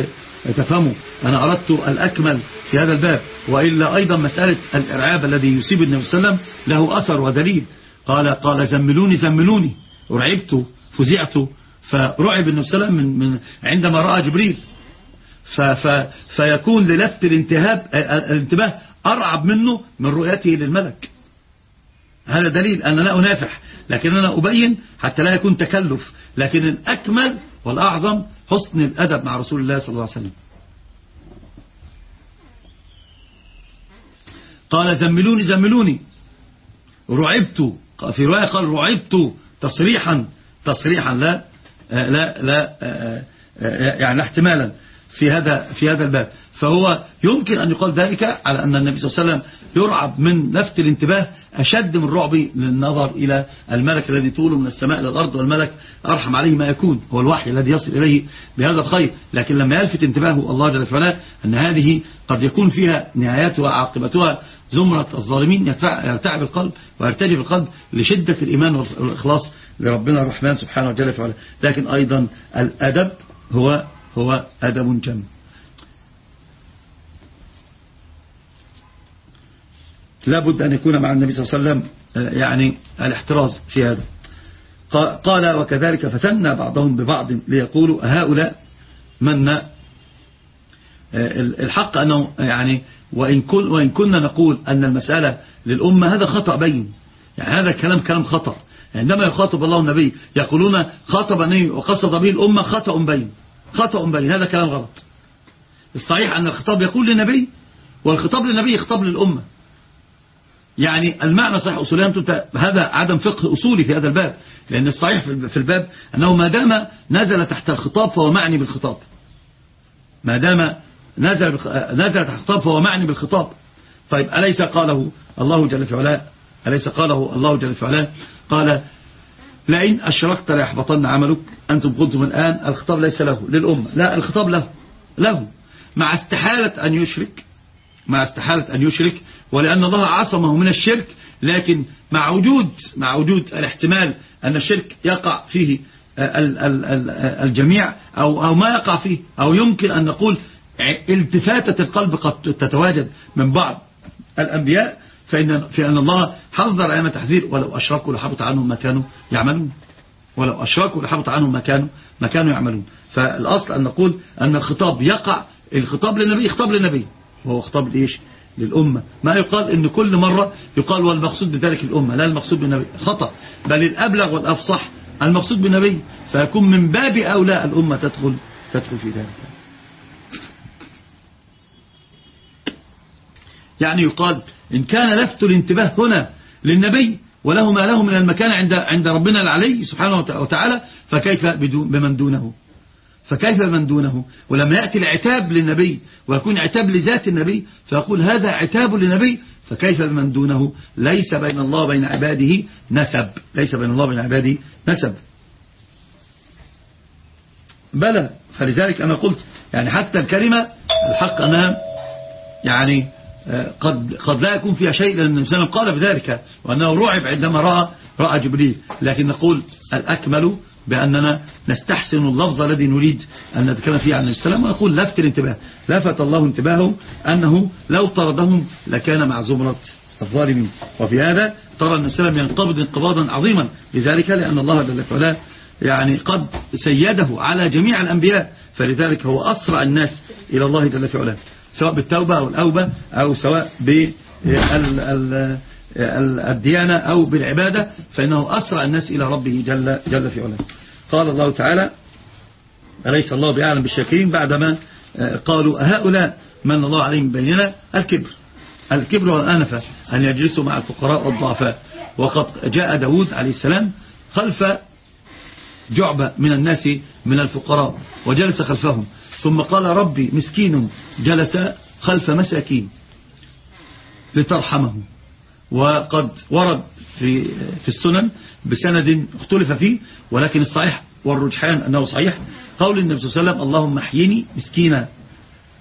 تفهموا أنا أردت الأكمل في هذا الباب وإلا أيضا مسألة الإرعاب الذي يصيب النبي صلى الله عليه وسلم له أثر ودليل. قال قال زملوني زملوني. رعبت فزعت فرعب النبي صلى الله عليه وسلم من عندما رأى جبريل. ف ف فيكون للفت الانتهاب الانتباه أرعب منه من رؤيته للملك. هذا دليل أنا لا أنافح لكن أنا أبين حتى لا يكون تكلف. لكن الأكمل والأعظم حسن الأدب مع رسول الله صلى الله عليه وسلم. قال زملوني زملوني. رعبت. في رواية قال رعبت تصريحا. تصريحا لا لا لا يعني لا احتمالا في هذا في هذا الباب. فهو يمكن أن يقال ذلك على أن النبي صلى الله عليه وسلم يرعب من لفت الانتباه أشد من رعب للنظر إلى الملك الذي طوله من السماء إلى الأرض والملك أرحم عليه ما يكون هو الوحي الذي يصل إليه بهذا الخير. لكن لما يلفت انتباهه الله جل وعلا أن هذه قد يكون فيها نهايتها وعاقبتها زمرة الظالمين يرتعب القلب ويرتجف القلب لشدة الإيمان والإخلاص لربنا الرحمن سبحانه وتعالى. لكن أيضا الأدب هو هو أدب جم لابد أن يكون مع النبي صلى الله عليه وسلم آه، يعني الاحتراز في هذا. قال وكذلك فتنا بعضهم ببعض ليقولوا هؤلاء من آه، الحق أنه يعني وإن, كن وإن كنا نقول أن المسألة للأمة هذا خطأ بين يعني هذا كلام كلام خطأ. عندما يخاطب الله النبي يقولون خاطب النبي وقصد به الأمة خطأ بين خطأ بين هذا كلام غلط. الصحيح أن الخطاب يقول للنبي والخطاب للنبي خطاب للأمة. يعني المعنى صحيح أصوليا هذا عدم فقه أصولي في هذا الباب لأن الصحيح في الباب أنه ما دام نزل تحت الخطاب فهو معني بالخطاب. ما دام نزل نزل تحت الخطاب فهو معني بالخطاب. طيب أليس قاله الله جل في علاه؟ أليس قاله الله جل في علاه؟ قال لئن أشركت ليحبطن عملك أنتم قلتم الآن الخطاب ليس له للأمة. لا الخطاب له له. مع استحالة أن يشرك مع استحالة أن يشرك ولأن الله عصمه من الشرك لكن مع وجود مع وجود الاحتمال أن الشرك يقع فيه الجميع أو, أو ما يقع فيه أو يمكن أن نقول التفاتة القلب قد تتواجد من بعض الأنبياء فإن, فإن الله حذر أيام تحذير ولو أشركوا لحبط عنهم ما كانوا يعملون. ولو أشركوا لحبط عنهم ما كانوا, ما كانوا يعملون. فالأصل أن نقول أن الخطاب يقع الخطاب للنبي خطاب للنبي. وهو خطاب لإيش؟ للأمة. ما يقال إن كل مرة يقال والمقصود بذلك الأمة لا المقصود بالنبي. خطأ. بل الأبلغ والأفصح المقصود بالنبي. فيكون من باب أولى الأمة تدخل تدخل في ذلك. يعني يقال إن كان لفت الانتباه هنا للنبي وله ما له من المكان عند عند ربنا العلي سبحانه وتعالى فكيف بمن دونه؟ فكيف من دونه؟ ولما يأتي العتاب للنبي ويكون عتاب لذات النبي فيقول هذا عتاب للنبي فكيف بمن دونه؟ ليس بين الله وبين عباده نسب. ليس بين الله وبين عباده نسب. بلى. فلذلك أنا قلت يعني حتى الكلمة الحق أنا يعني آه، قد قد لا يكون فيها شيء لأن الإنسان قال بذلك وأنه رعب عندما رأى رأى جبريل. لكن نقول الأكمل بأننا نستحسن اللفظ الذي نريد أن نتكلم فيه عن السلام ونقول لفت الانتباه لفت الله انتباهه أنه لو طردهم لكان مع زمرة الظالمين. وفي هذا ترى أن السلام ينقبض انقباضا عظيما. لذلك لأن الله جل وعلا يعني قد سيده على جميع الأنبياء. فلذلك هو أسرع الناس إلى الله جل وعلا. سواء بالتوبة أو الأوبة أو سواء بالديانة أو بالعبادة فإنه أسرع الناس إلى ربه جل, جل في علاه. قال الله تعالى أليس الله بأعلم بالشاكرين؟ بعدما آه، قالوا هؤلاء من الله عليهم بيننا؟ الكبر. الكبر والأنفة أن يجلسوا مع الفقراء والضعفاء. وقد جاء داود عليه السلام خلف جعبة من الناس من الفقراء وجلس خلفهم. ثم قال ربي مسكين جلس خلف مساكين لترحمه وقد ورد في في السنن بسند اختلف فيه ولكن الصحيح والرجحان أنه صحيح. قول النبي صلى الله عليه وسلم اللهم احيني مسكينا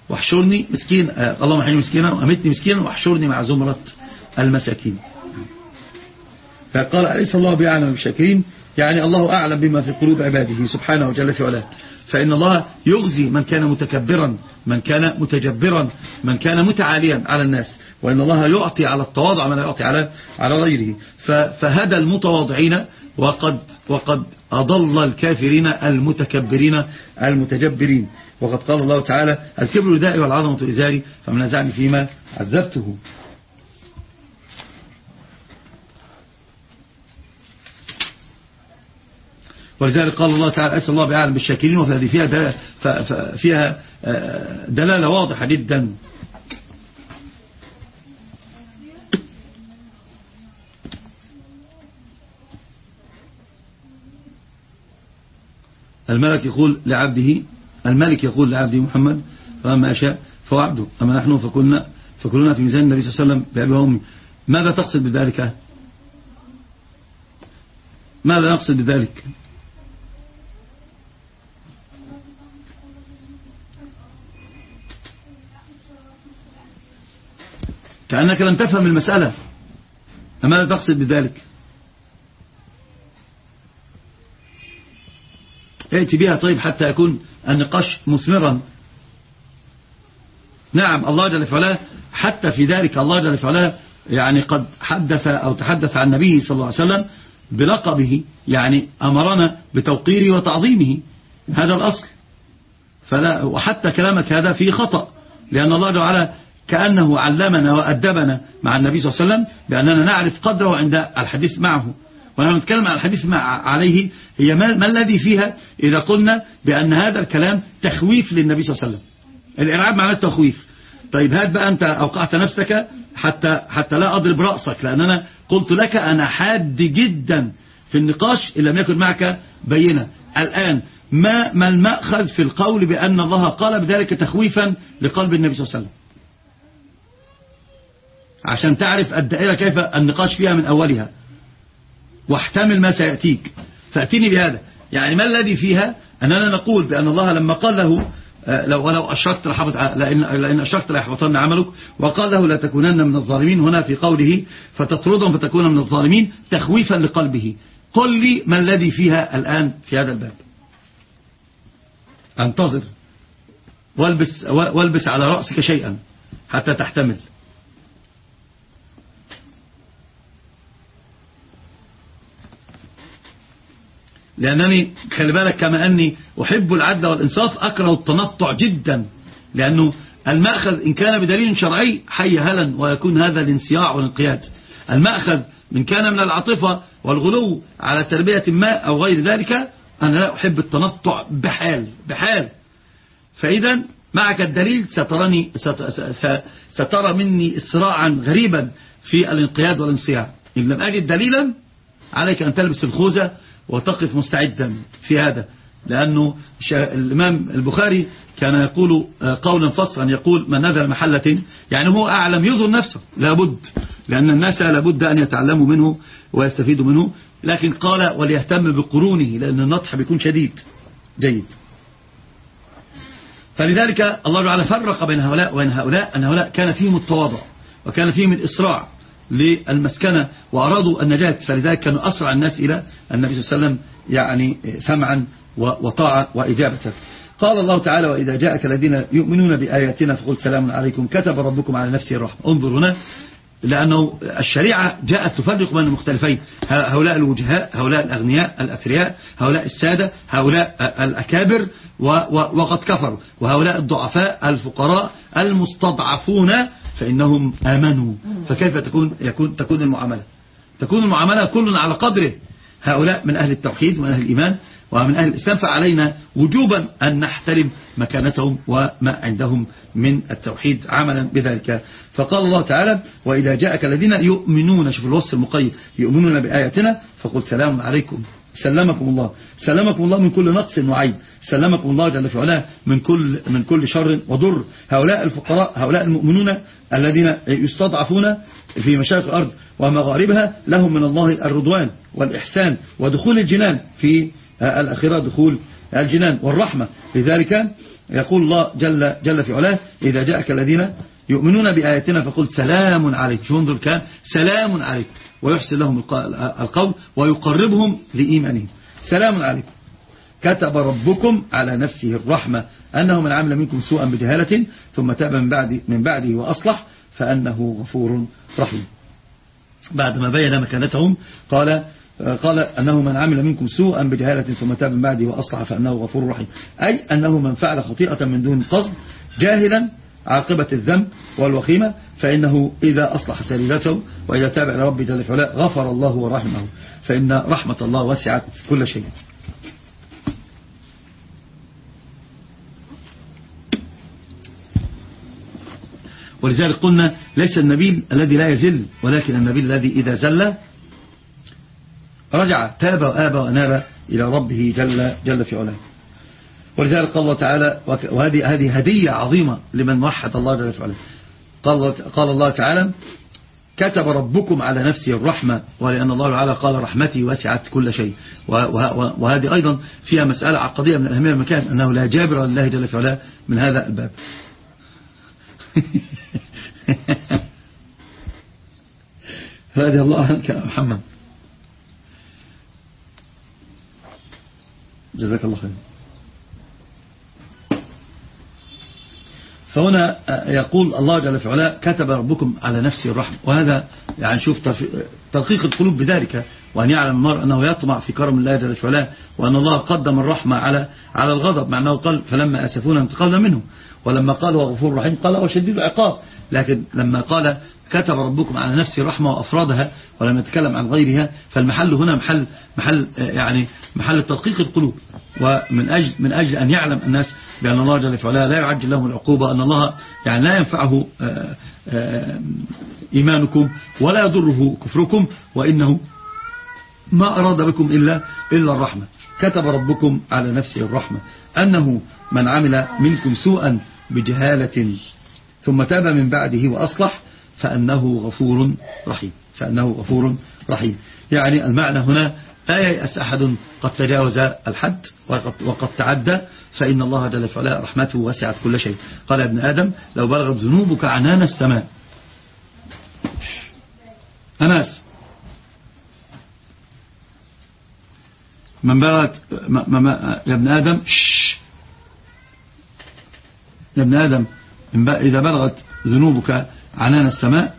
واحشرني مسكين آه اللهم احيني مسكينا وامتني مسكينا واحشرني مع زمرة المساكين. فقال أليس الله بأعلم بالشاكرين يعني الله أعلم بما في قلوب عباده سبحانه وجل في علاه. فإن الله يغزي من كان متكبرا من كان متجبرا من كان متعاليا على الناس وإن الله يعطي على التواضع ما لا يعطي على على غيره. فهدى المتواضعين وقد وقد أضل الكافرين المتكبرين المتجبرين. وقد قال الله تعالى الكبر ردائي والعظمة إزاري فمن نزعني فيما عذبته. ولذلك قال الله تعالى أسأل الله بأعلم بالشاكرين وفي فيها فيها آه، دلالة واضحة جدا. الملك يقول لعبده الملك يقول لعبده محمد فما شاء فهو عبده. أما نحن فكلنا فكلنا في ميزان النبي صلى الله عليه وسلم بأبي وأمي. ماذا تقصد بذلك؟ ماذا نقصد بذلك؟ كأنك لم تفهم المسألة. ماذا تقصد بذلك؟ ائتي بها طيب حتى يكون النقاش مثمرا. نعم الله جل وعلا حتى في ذلك الله جل وعلا يعني قد حدث أو تحدث عن النبي صلى الله عليه وسلم بلقبه يعني أمرنا بتوقيره وتعظيمه. هذا الأصل. فلا وحتى كلامك هذا فيه خطأ لأن الله جل وعلا كأنه علمنا وأدبنا مع النبي صلى الله عليه وسلم بأننا نعرف قدره عند الحديث معه. ونحن نتكلم عن الحديث مع عليه. هي ما, ما الذي فيها إذا قلنا بأن هذا الكلام تخويف للنبي صلى الله عليه وسلم؟ الإرعاب معناه التخويف. طيب هات بقى أنت أوقعت نفسك حتى, حتى لا أضرب رأسك لأن أنا قلت لك أنا حاد جدا في النقاش إن لم يكن معك بينة. الآن ما, ما المأخذ في القول بأن الله قال بذلك تخويفا لقلب النبي صلى الله عليه وسلم؟ عشان تعرف الدائرة كيف النقاش فيها من أولها. واحتمل ما سيأتيك. فأتيني بهذا. يعني ما الذي فيها؟ أننا نقول بأن الله لما قال له آه، لو ولو أشركت لحبط لأن, لأن أشركت ليحبطن عملك وقال له لا تكونن من الظالمين. هنا في قوله فتطردهم فتكون من الظالمين تخويفا لقلبه. قل لي ما الذي فيها الآن في هذا الباب. أنتظر. والبس, والبس على رأسك شيئا حتى تحتمل. لأنني خلي بالك كما أني أحب العدل والإنصاف أكره التنطع جدا. لأنه المأخذ إن كان بدليل شرعي حي هلا ويكون هذا الانصياع والانقياد. المأخذ من كان من العاطفة والغلو على تربية ما أو غير ذلك أنا لا أحب التنطع بحال بحال. فإذا معك الدليل سترني سترى مني إسراعا غريبا في الانقياد والانصياع. إن لم أجد دليلا عليك أن تلبس الخوذة وتقف مستعدا في هذا لأنه الإمام البخاري كان يقول آه، قولا فصلا يقول من نزل محلة يعني هو أعلم يظهر نفسه لابد لأن الناس لابد أن يتعلموا منه ويستفيدوا منه لكن قال وليهتم بقرونه لأن النطح بيكون شديد جيد. فلذلك الله تعالى فرق بين هؤلاء وبين هؤلاء أن هؤلاء كان فيهم التواضع وكان فيهم الإسراع للمسكنة وأرادوا النجاة فلذلك كانوا أسرع الناس إلى النبي صلى الله عليه وسلم يعني سمعا وطاعة وإجابة. قال الله تعالى وإذا جاءك الذين يؤمنون بآياتنا فقل سلام عليكم. كتب ربكم على نفسه الرحمة. انظر هنا لأنه الشريعة جاءت تفرق بين المختلفين. هؤلاء الوجهاء هؤلاء الأغنياء الأثرياء هؤلاء السادة هؤلاء الأكابر وقد كفروا. وهؤلاء الضعفاء الفقراء المستضعفون فإنهم آمنوا. فكيف تكون, يكون تكون المعاملة؟ تكون المعاملة كل على قدره. هؤلاء من أهل التوحيد ومن أهل الإيمان ومن أهل الإسلام فعلينا وجوبا أن نحترم مكانتهم وما عندهم من التوحيد عملا بذلك. فقال الله تعالى وإذا جاءك الذين يؤمنون شوف الوصف المقيد. يؤمنون بآياتنا فقل سلام عليكم. سلمكم الله. سلمكم الله من كل نقص وعيب. سلمكم الله جل في علاه من كل من كل شر وضر. هؤلاء الفقراء هؤلاء المؤمنون الذين يستضعفون في مشارق الأرض ومغاربها لهم من الله الرضوان والإحسان ودخول الجنان في الأخيرة دخول الجنان والرحمة. لذلك يقول الله جل, جل في علاه إذا جاءك الذين يؤمنون بآياتنا فقل سلام عليك. شو انظر كان سلام عليك. ويحسن لهم القول ويقربهم لإيمانهم. سلام عليكم. كتب ربكم على نفسه الرحمة أنه من عمل منكم سوءا بجهالة ثم تاب من, بعد من بعده وأصلح فأنه غفور رحيم. بعد ما بين مكانتهم قال قال أنه من عمل منكم سوءا بجهالة ثم تاب من بعده وأصلح فأنه غفور رحيم. أي أنه من فعل خطيئة من دون قصد جاهلا عاقبة الذنب والوخيمة فإنه إذا أصلح سريرته وإذا تابع لربي جل في غفر الله ورحمه. فإن رحمة الله وسعت كل شيء. ولذلك قلنا ليس النبيل الذي لا يزل ولكن النبيل الذي إذا زل رجع تاب وآب وأناب إلى ربه جل, جل في علاه. ولذلك قال الله تعالى وهذه هذه هدية عظيمة لمن وحد الله جل في علاه قال, قال الله تعالى كتب ربكم على نفسه الرحمة ولأن الله تعالى قال رحمتي وسعت كل شيء وهذه أيضا فيها مسألة عقدية من الأهمية المكان أنه لا جابر لله جل في علاه من هذا الباب. رضي الله عنك يا محمد. جزاك الله خير فهنا يقول الله جل في علاه كتب ربكم على نفسه الرحمة. وهذا يعني شوف تدقيق القلوب بذلك وأن يعلم المرء أنه يطمع في كرم الله جل في علاه وأن الله قدم الرحمة على على الغضب مع أنه قال فلما أسفونا انتقلنا منه ولما قال هو غفور رحيم قال هو شديد العقاب. لكن لما قال كتب ربكم على نفسه رحمة وأفرادها ولم يتكلم عن غيرها فالمحل هنا محل محل يعني محل تدقيق القلوب. ومن أجل من أجل أن يعلم الناس بأن الله جل وعلا لا يعجل لهم العقوبة أن الله يعني لا ينفعه آه، آه، إيمانكم ولا يضره كفركم وإنه ما أراد بكم إلا إلا الرحمة. كتب ربكم على نفسه الرحمة أنه من عمل منكم سوءا بجهالة ثم تاب من بعده وأصلح فأنه غفور رحيم. فأنه غفور رحيم. يعني المعنى هنا لا ييأس أحد قد تجاوز الحد وقد, تعدى فإن الله جل وعلا رحمته وسعت كل شيء. قال ابن آدم لو بلغت ذنوبك عنان السماء. أناس. من بلغت يا ابن آدم يا ابن آدم إذا بلغت ذنوبك عنان السماء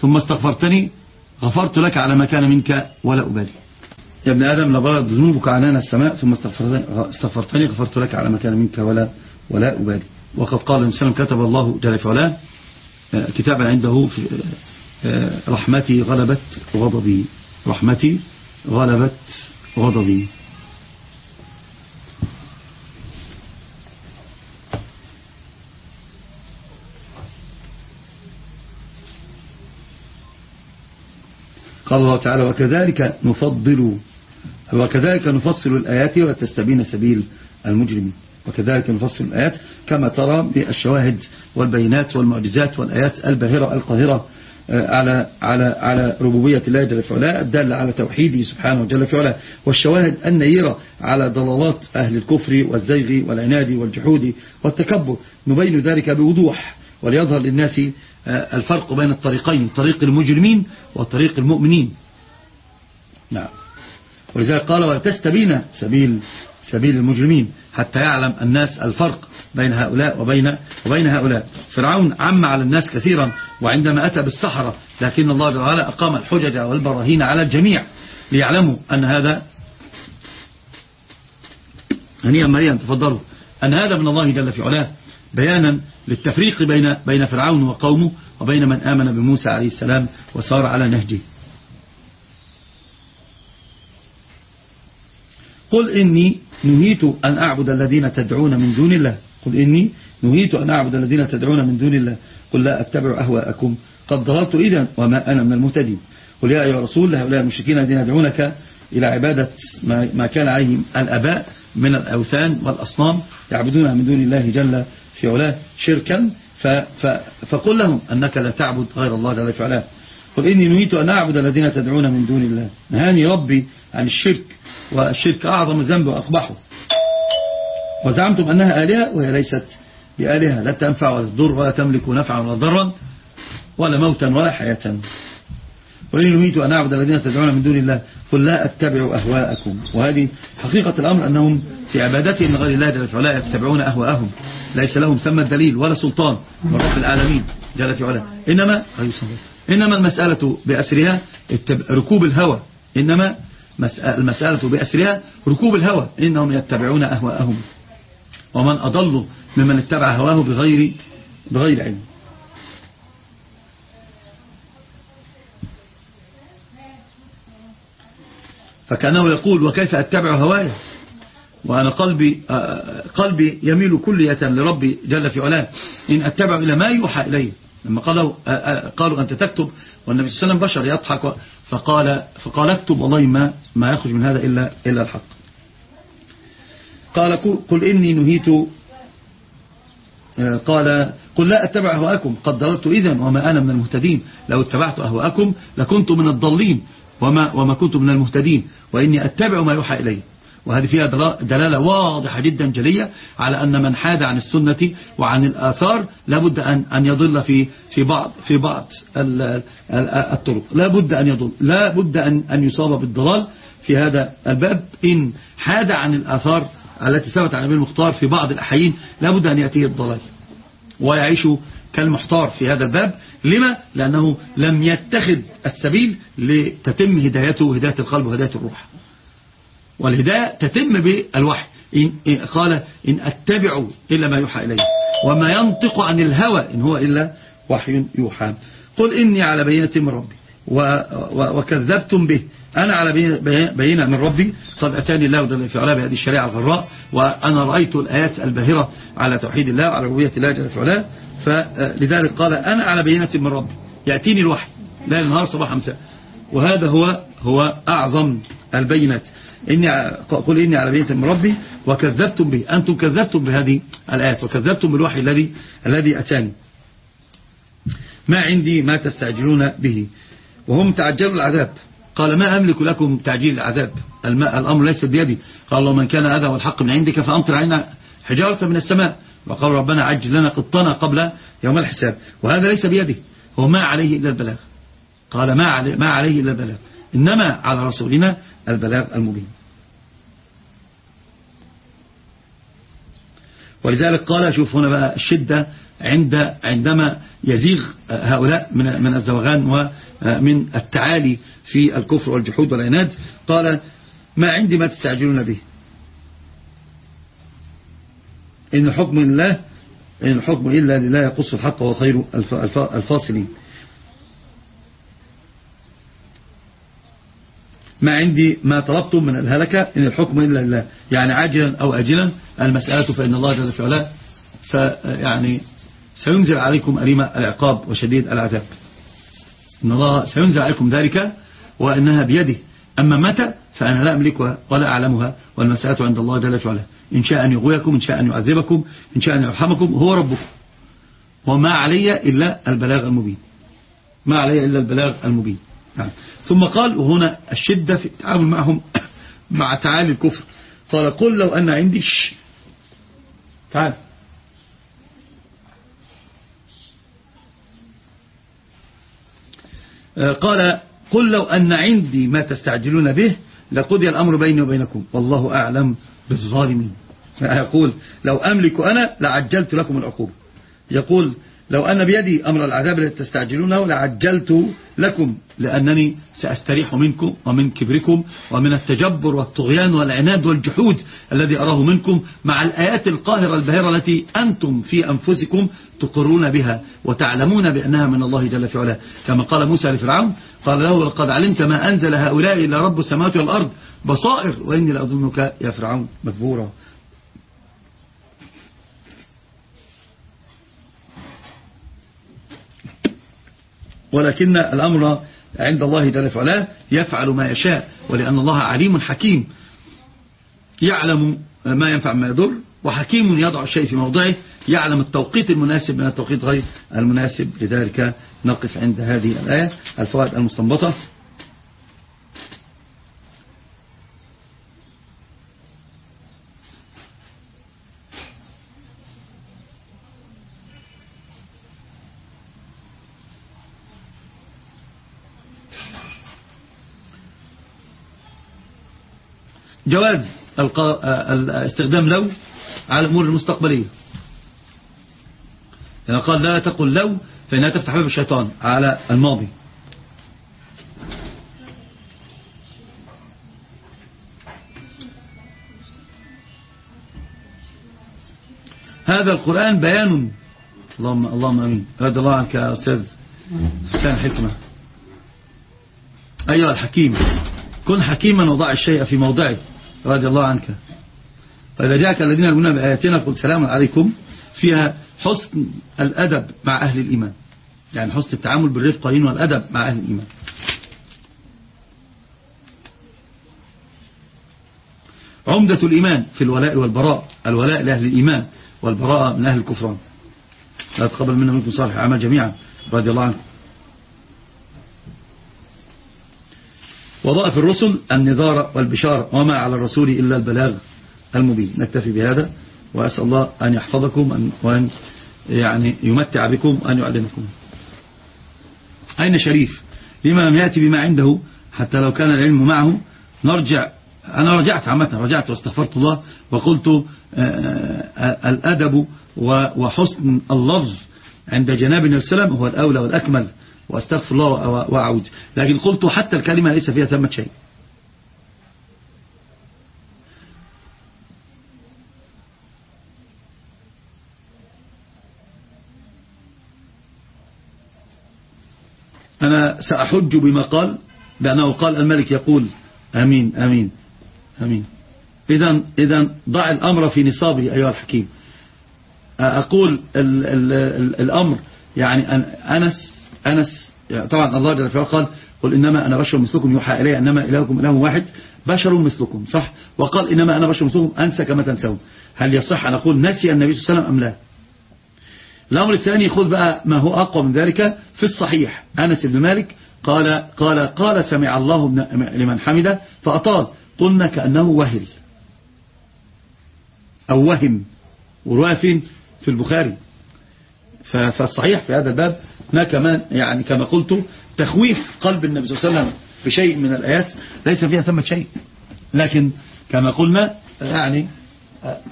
ثم استغفرتني غفرت لك على ما كان منك ولا أبالي. يا ابن آدم لبلغت ذنوبك عنان السماء ثم استغفرتني غفرت لك على ما كان منك ولا ولا أبالي. وقد قال صلى كتب الله جل في علاه آه، كتابا عنده في آه، رحمتي غلبت غضبي. رحمتي غلبت غضبي. قال الله تعالى وكذلك نفضل وكذلك نفصل الآيات وتستبين سبيل المجرمين وكذلك نفصل الآيات كما ترى بالشواهد والبينات والمعجزات والآيات الباهرة القاهرة آه، على على على ربوبية الله جل في علاه الدالة على توحيده سبحانه جل في علاه والشواهد النيرة على ضلالات أهل الكفر والزيغ والعناد والجحود والتكبر. نبين ذلك بوضوح وليظهر للناس الفرق بين الطريقين طريق المجرمين وطريق المؤمنين. نعم. ولذلك قال ولتستبين سبيل سبيل المجرمين حتى يعلم الناس الفرق بين هؤلاء وبين, وبين هؤلاء. فرعون عم على الناس كثيرا وعندما أتى بالسحرة لكن الله جل وعلا أقام الحجج والبراهين على الجميع ليعلموا أن هذا هنيئا مريا تفضلوا أن هذا من الله جل في علاه. بيانا للتفريق بين بين فرعون وقومه وبين من آمن بموسى عليه السلام وصار على نهجه. قل إني نهيت أن أعبد الذين تدعون من دون الله. قل إني نهيت أن أعبد الذين تدعون من دون الله. قل لا أتبع أهواءكم. قد ضللت إذا وما أنا من المهتدين. قل يا أيها الرسول لهؤلاء المشركين الذين يدعونك إلى عبادة ما كان عليهم الأباء من الأوثان والأصنام يعبدونها من دون الله جل في علاه شركا فقل لهم أنك لا تعبد غير الله جل في علاه قل إني نهيت أن أعبد الذين تدعون من دون الله. نهاني ربي عن الشرك والشرك أعظم الذنب وأقبحه. وزعمتم أنها آلهة وهي ليست بآلهة. لا تنفع ولا تضر ولا تملك نفعا ولا ضرا ولا موتا ولا حياة. وإن نهيت أن أعبد الذين تدعون من دون الله قل لا أتبع أهواءكم. وهذه حقيقة الأمر أنهم في عبادتهم من غير الله جل في علاه يتبعون أهواءهم. ليس لهم ثم الدليل ولا سلطان من رب العالمين جل في علاه إنما إنما المسألة بأسرها ركوب الهوى. إنما المسألة بأسرها ركوب الهوى. إنهم يتبعون أهواءهم. ومن أضل ممن اتبع هواه بغير بغير علم. فكأنه يقول وكيف أتبع هواي وأنا قلبي قلبي يميل كلية لربي جل في علاه. إن أتبع إلى ما يوحى إليه لما قالوا, قالوا أنت تكتب والنبي صلى الله عليه وسلم بشر يضحك فقال, فقال اكتب والله ما, ما يخرج من هذا إلا, إلا الحق. قال قل إني نهيت قال قل لا أتبع أهواءكم قد ضللت إذا وما أنا من المهتدين. لو اتبعت أهواءكم لكنت من الضالين. وما, وما كنت من المهتدين وإني أتبع ما يوحى إلي. وهذه فيها دلالة واضحة جدا جلية على أن من حاد عن السنة وعن الآثار لابد أن أن يضل في في بعض في بعض الطرق. لابد أن يضل لابد أن أن يصاب بالضلال في هذا الباب. إن حاد عن الآثار التي ثبت عن النبي المختار في بعض الأحيين لابد أن يأتيه الضلال. ويعيش كالمحتار في هذا الباب. لما؟ لأنه لم يتخذ السبيل لتتم هدايته وهداية القلب وهداية الروح. والهداية تتم بالوحي. إن قال إن أتبع إلا ما يوحى إليه وما ينطق عن الهوى إن هو إلا وحي يوحى. قل إني على بينة من ربي وكذبتم به. أنا على بينة من ربي قد أتاني الله في علاه بهذه الشريعة الغراء وأنا رأيت الآيات الباهرة على توحيد الله وعلى ربوبية الله جل في علاه. فلذلك قال أنا على بينة من ربي. يأتيني الوحي لا النهار صباح مساء. وهذا هو هو أعظم البينات إني قل إني على بينة من ربي وكذبتم به. أنتم كذبتم بهذه الآيات وكذبتم بالوحي الذي الذي أتاني. ما عندي ما تستعجلون به. وهم تعجلوا العذاب. قال ما أملك لكم تعجيل العذاب؟ الأمر ليس بيدي. قال الله من كان هذا والحق من عندك فأمطر علينا حجارة من السماء. وقال ربنا عجل لنا قطنا قبل يوم الحساب. وهذا ليس بيده هو ما عليه إلا البلاغ. قال ما عليه, ما عليه إلا البلاغ. إنما على رسولنا البلاغ المبين. ولذلك قال شوف هنا بقى الشدة عند عندما يزيغ هؤلاء من من الزوغان ومن التعالي في الكفر والجحود والعناد قال ما عندي ما تستعجلون به. إن حكم الله إن الحكم إلا لله يقص الحق وخير الفاصلين. ما عندي ما طلبتم من الهلكة إن الحكم إلا لله. يعني عاجلا أو أجلا المسألة فإن الله جل في يعني سينزل عليكم أليم العقاب وشديد العذاب. إن الله سينزل عليكم ذلك وأنها بيده. أما متى فأنا لا أملكها ولا أعلمها والمسألة عند الله جل في إن شاء أن يغويكم إن شاء أن يعذبكم إن شاء أن يرحمكم هو ربكم وما علي إلا البلاغ المبين. ما علي إلا البلاغ المبين. نعم. ثم قال وهنا الشدة في التعامل معهم مع تعالي الكفر. قال قل لو أن عندي ش. تعال. آه، قال قل لو أن عندي ما تستعجلون به لقضي الأمر بيني وبينكم. والله أعلم بالظالمين. يقول لو أملك أنا لعجلت لكم العقوبة يقول لو أن بيدي أمر العذاب الذي تستعجلونه لعجلت لكم لأنني سأستريح منكم ومن كبركم ومن التجبر والطغيان والعناد والجحود الذي أراه منكم مع الآيات القاهرة البهيرة التي أنتم في أنفسكم تقرون بها وتعلمون بأنها من الله جل في علاه. كما قال موسى لفرعون قال له لقد علمت ما أنزل هؤلاء إلا رب السماوات والأرض بصائر وإني لأظنك يا فرعون مذبورا ولكن الأمر عند الله جل وعلا يفعل ما يشاء ولأن الله عليم حكيم. يعلم ما ينفع ما يضر وحكيم يضع الشيء في موضعه يعلم التوقيت المناسب من التوقيت غير المناسب. لذلك نقف عند هذه الآية الفوائد المستنبطة. جواز استخدام لو على الأمور المستقبلية. يعني قال لا تقل لو فإنها تفتح باب الشيطان على الماضي. هذا القرآن بيان. اللهم اللهم آمين. رضي الله عنك يا أستاذ حسين حكمة. أيها الحكيم كن حكيما وضع الشيء في موضعه رضي الله عنك. فإذا جاءك الذين يقولون بآياتنا قل سلام عليكم فيها حسن الأدب مع أهل الإيمان. يعني حسن التعامل بالرفق والأدب مع أهل الإيمان. عمدة الإيمان في الولاء والبراء. الولاء لأهل الإيمان والبراء من أهل الكفران. لا تقبل منا منكم صالح أعمال جميعا. رضي الله عنكم. وضائف الرسل النذارة والبشارة وما على الرسول إلا البلاغ المبين. نكتفي بهذا وأسأل الله أن يحفظكم وأن يعني يمتع بكم وأن يعلمكم. أين شريف؟ لما لم يأتي بما عنده حتى لو كان العلم معه. نرجع أنا رجعت عامة رجعت واستغفرت الله وقلت آه، آه، الأدب وحسن اللفظ عند جناب وسلم هو الأولى والأكمل. واستغفر الله وأعوذ. لكن قلت حتى الكلمة ليس فيها ثمة شيء. أنا سأحج بما قال بأنه قال الملك يقول أمين أمين أمين. إذا إذا ضع الأمر في نصابه أيها الحكيم. أقول ال ال ال الأمر يعني أنس أنس طبعا الله جل وعلا قال قل إنما أنا بشر مثلكم يوحى إلي إنما إلهكم إله واحد بشر مثلكم صح؟ وقال إنما أنا بشر مثلكم أنسى كما تنسون. هل يصح أن أقول نسي النبي صلى الله عليه وسلم أم لا؟ الأمر الثاني خذ بقى ما هو أقوى من ذلك في الصحيح. أنس بن مالك قال قال قال سمع الله لمن حمده فأطال قلنا كأنه وهل. أو وهم ورواية فين في البخاري. فالصحيح في هذا الباب ما كمان يعني كما قلت تخويف قلب النبي صلى الله عليه وسلم بشيء من الآيات ليس فيها ثمة شيء. لكن كما قلنا يعني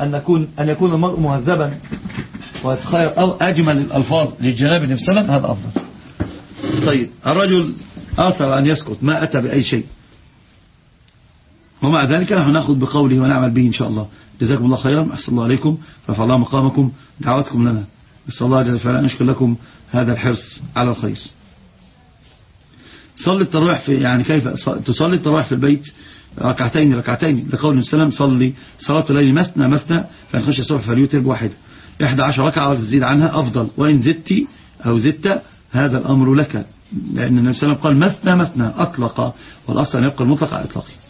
أن يكون أن يكون المرء مهذبا ويتخير أو أجمل الألفاظ للجناب النبي صلى الله عليه وسلم هذا أفضل. طيب الرجل آثر أن يسكت ما أتى بأي شيء. ومع ذلك نحن نأخذ بقوله ونعمل به إن شاء الله. جزاكم الله خيرا أحسن الله عليكم رفع الله مقامكم دعوتكم لنا. جل وعلا نشكر لكم هذا الحرص على الخير. صلي التراويح في يعني كيف تصلي التراويح في البيت ركعتين ركعتين. لقول السلام صلي صلاة الليل مثنى مثنى فإن خشي الصبح فليوتر بواحد. 11 ركعة وتزيد عنها أفضل. وإن زدت أو زدت هذا الأمر لك. لأن النبي صلى الله عليه وسلم قال مثنى مثنى أطلق والأصل أن يبقى المطلق على إطلاقه.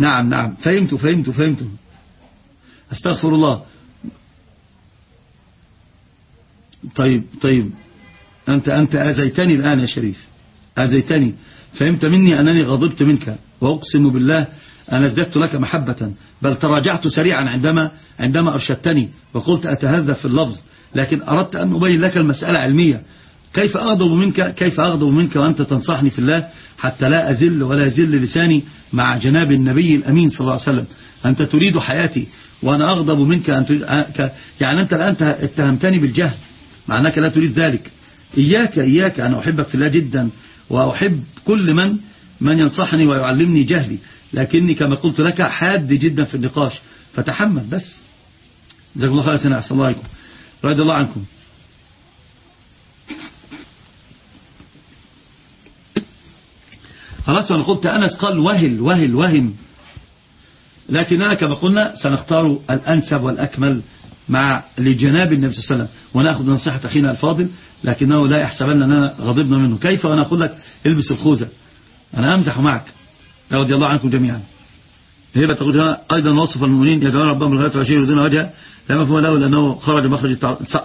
نعم نعم. فهمت فهمت فهمت أستغفر الله. طيب طيب. أنت أنت أذيتني الآن يا شريف. أذيتني. فهمت مني أنني غضبت منك. وأقسم بالله أنا أزددت لك محبة. بل تراجعت سريعا عندما عندما أرشدتني. وقلت أتهذب في اللفظ. لكن أردت أن أبين لك المسألة علمية. كيف أغضب منك كيف أغضب منك وأنت تنصحني في الله حتى لا أزل ولا يزل لساني مع جناب النبي الأمين صلى الله عليه وسلم. أنت تريد حياتي وأنا أغضب منك أن تريد يعني أنت الآن اتهمتني بالجهل مع أنك لا تريد ذلك. إياك إياك أنا أحبك في الله جدا وأحب كل من من ينصحني ويعلمني جهلي. لكني كما قلت لك حاد جدا في النقاش. فتحمل بس. جزاكم الله خير سنة أحسن الله عليكم. رضي الله عنكم. خلاص أنا قلت أنس قال وهل وهل وهم. لكننا كما قلنا سنختار الأنسب والأكمل مع لجناب النبي صلى الله عليه وسلم ونأخذ نصيحة أخينا الفاضل لكنه لا يحسبن أننا غضبنا منه. كيف؟ وأنا أقول لك البس الخوذة. أنا أمزح معك. رضي الله عنكم جميعا. هبة تقول هنا أيضا وصف المؤمنين يدعون ربهم بالغاية والعشير يريدون وجهه. لا مفهوم له لأنه خرج مخرج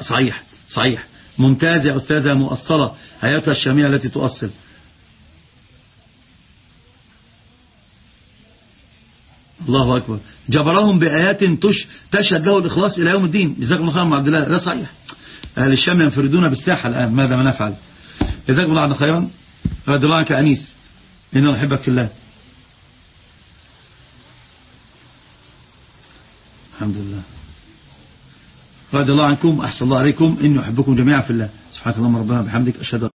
صحيح صحيح. ممتاز يا أستاذة مؤصلة حياتها الشامية التي تؤصل. الله أكبر. جبرهم بآيات تش تشهد له الإخلاص إلى يوم الدين. جزاكم الله خيرا عبد الله. ده صحيح. أهل الشام ينفردون بالساحة الآن. ماذا ما نفعل؟ جزاكم الله خيرا. رضي الله عنك أنيس. إنه نحبك في الله. الحمد لله. رضي الله عنكم. أحسن الله عليكم. إني أحبكم جميعا في الله. سبحانك اللهم ربنا. بحمدك. أشهد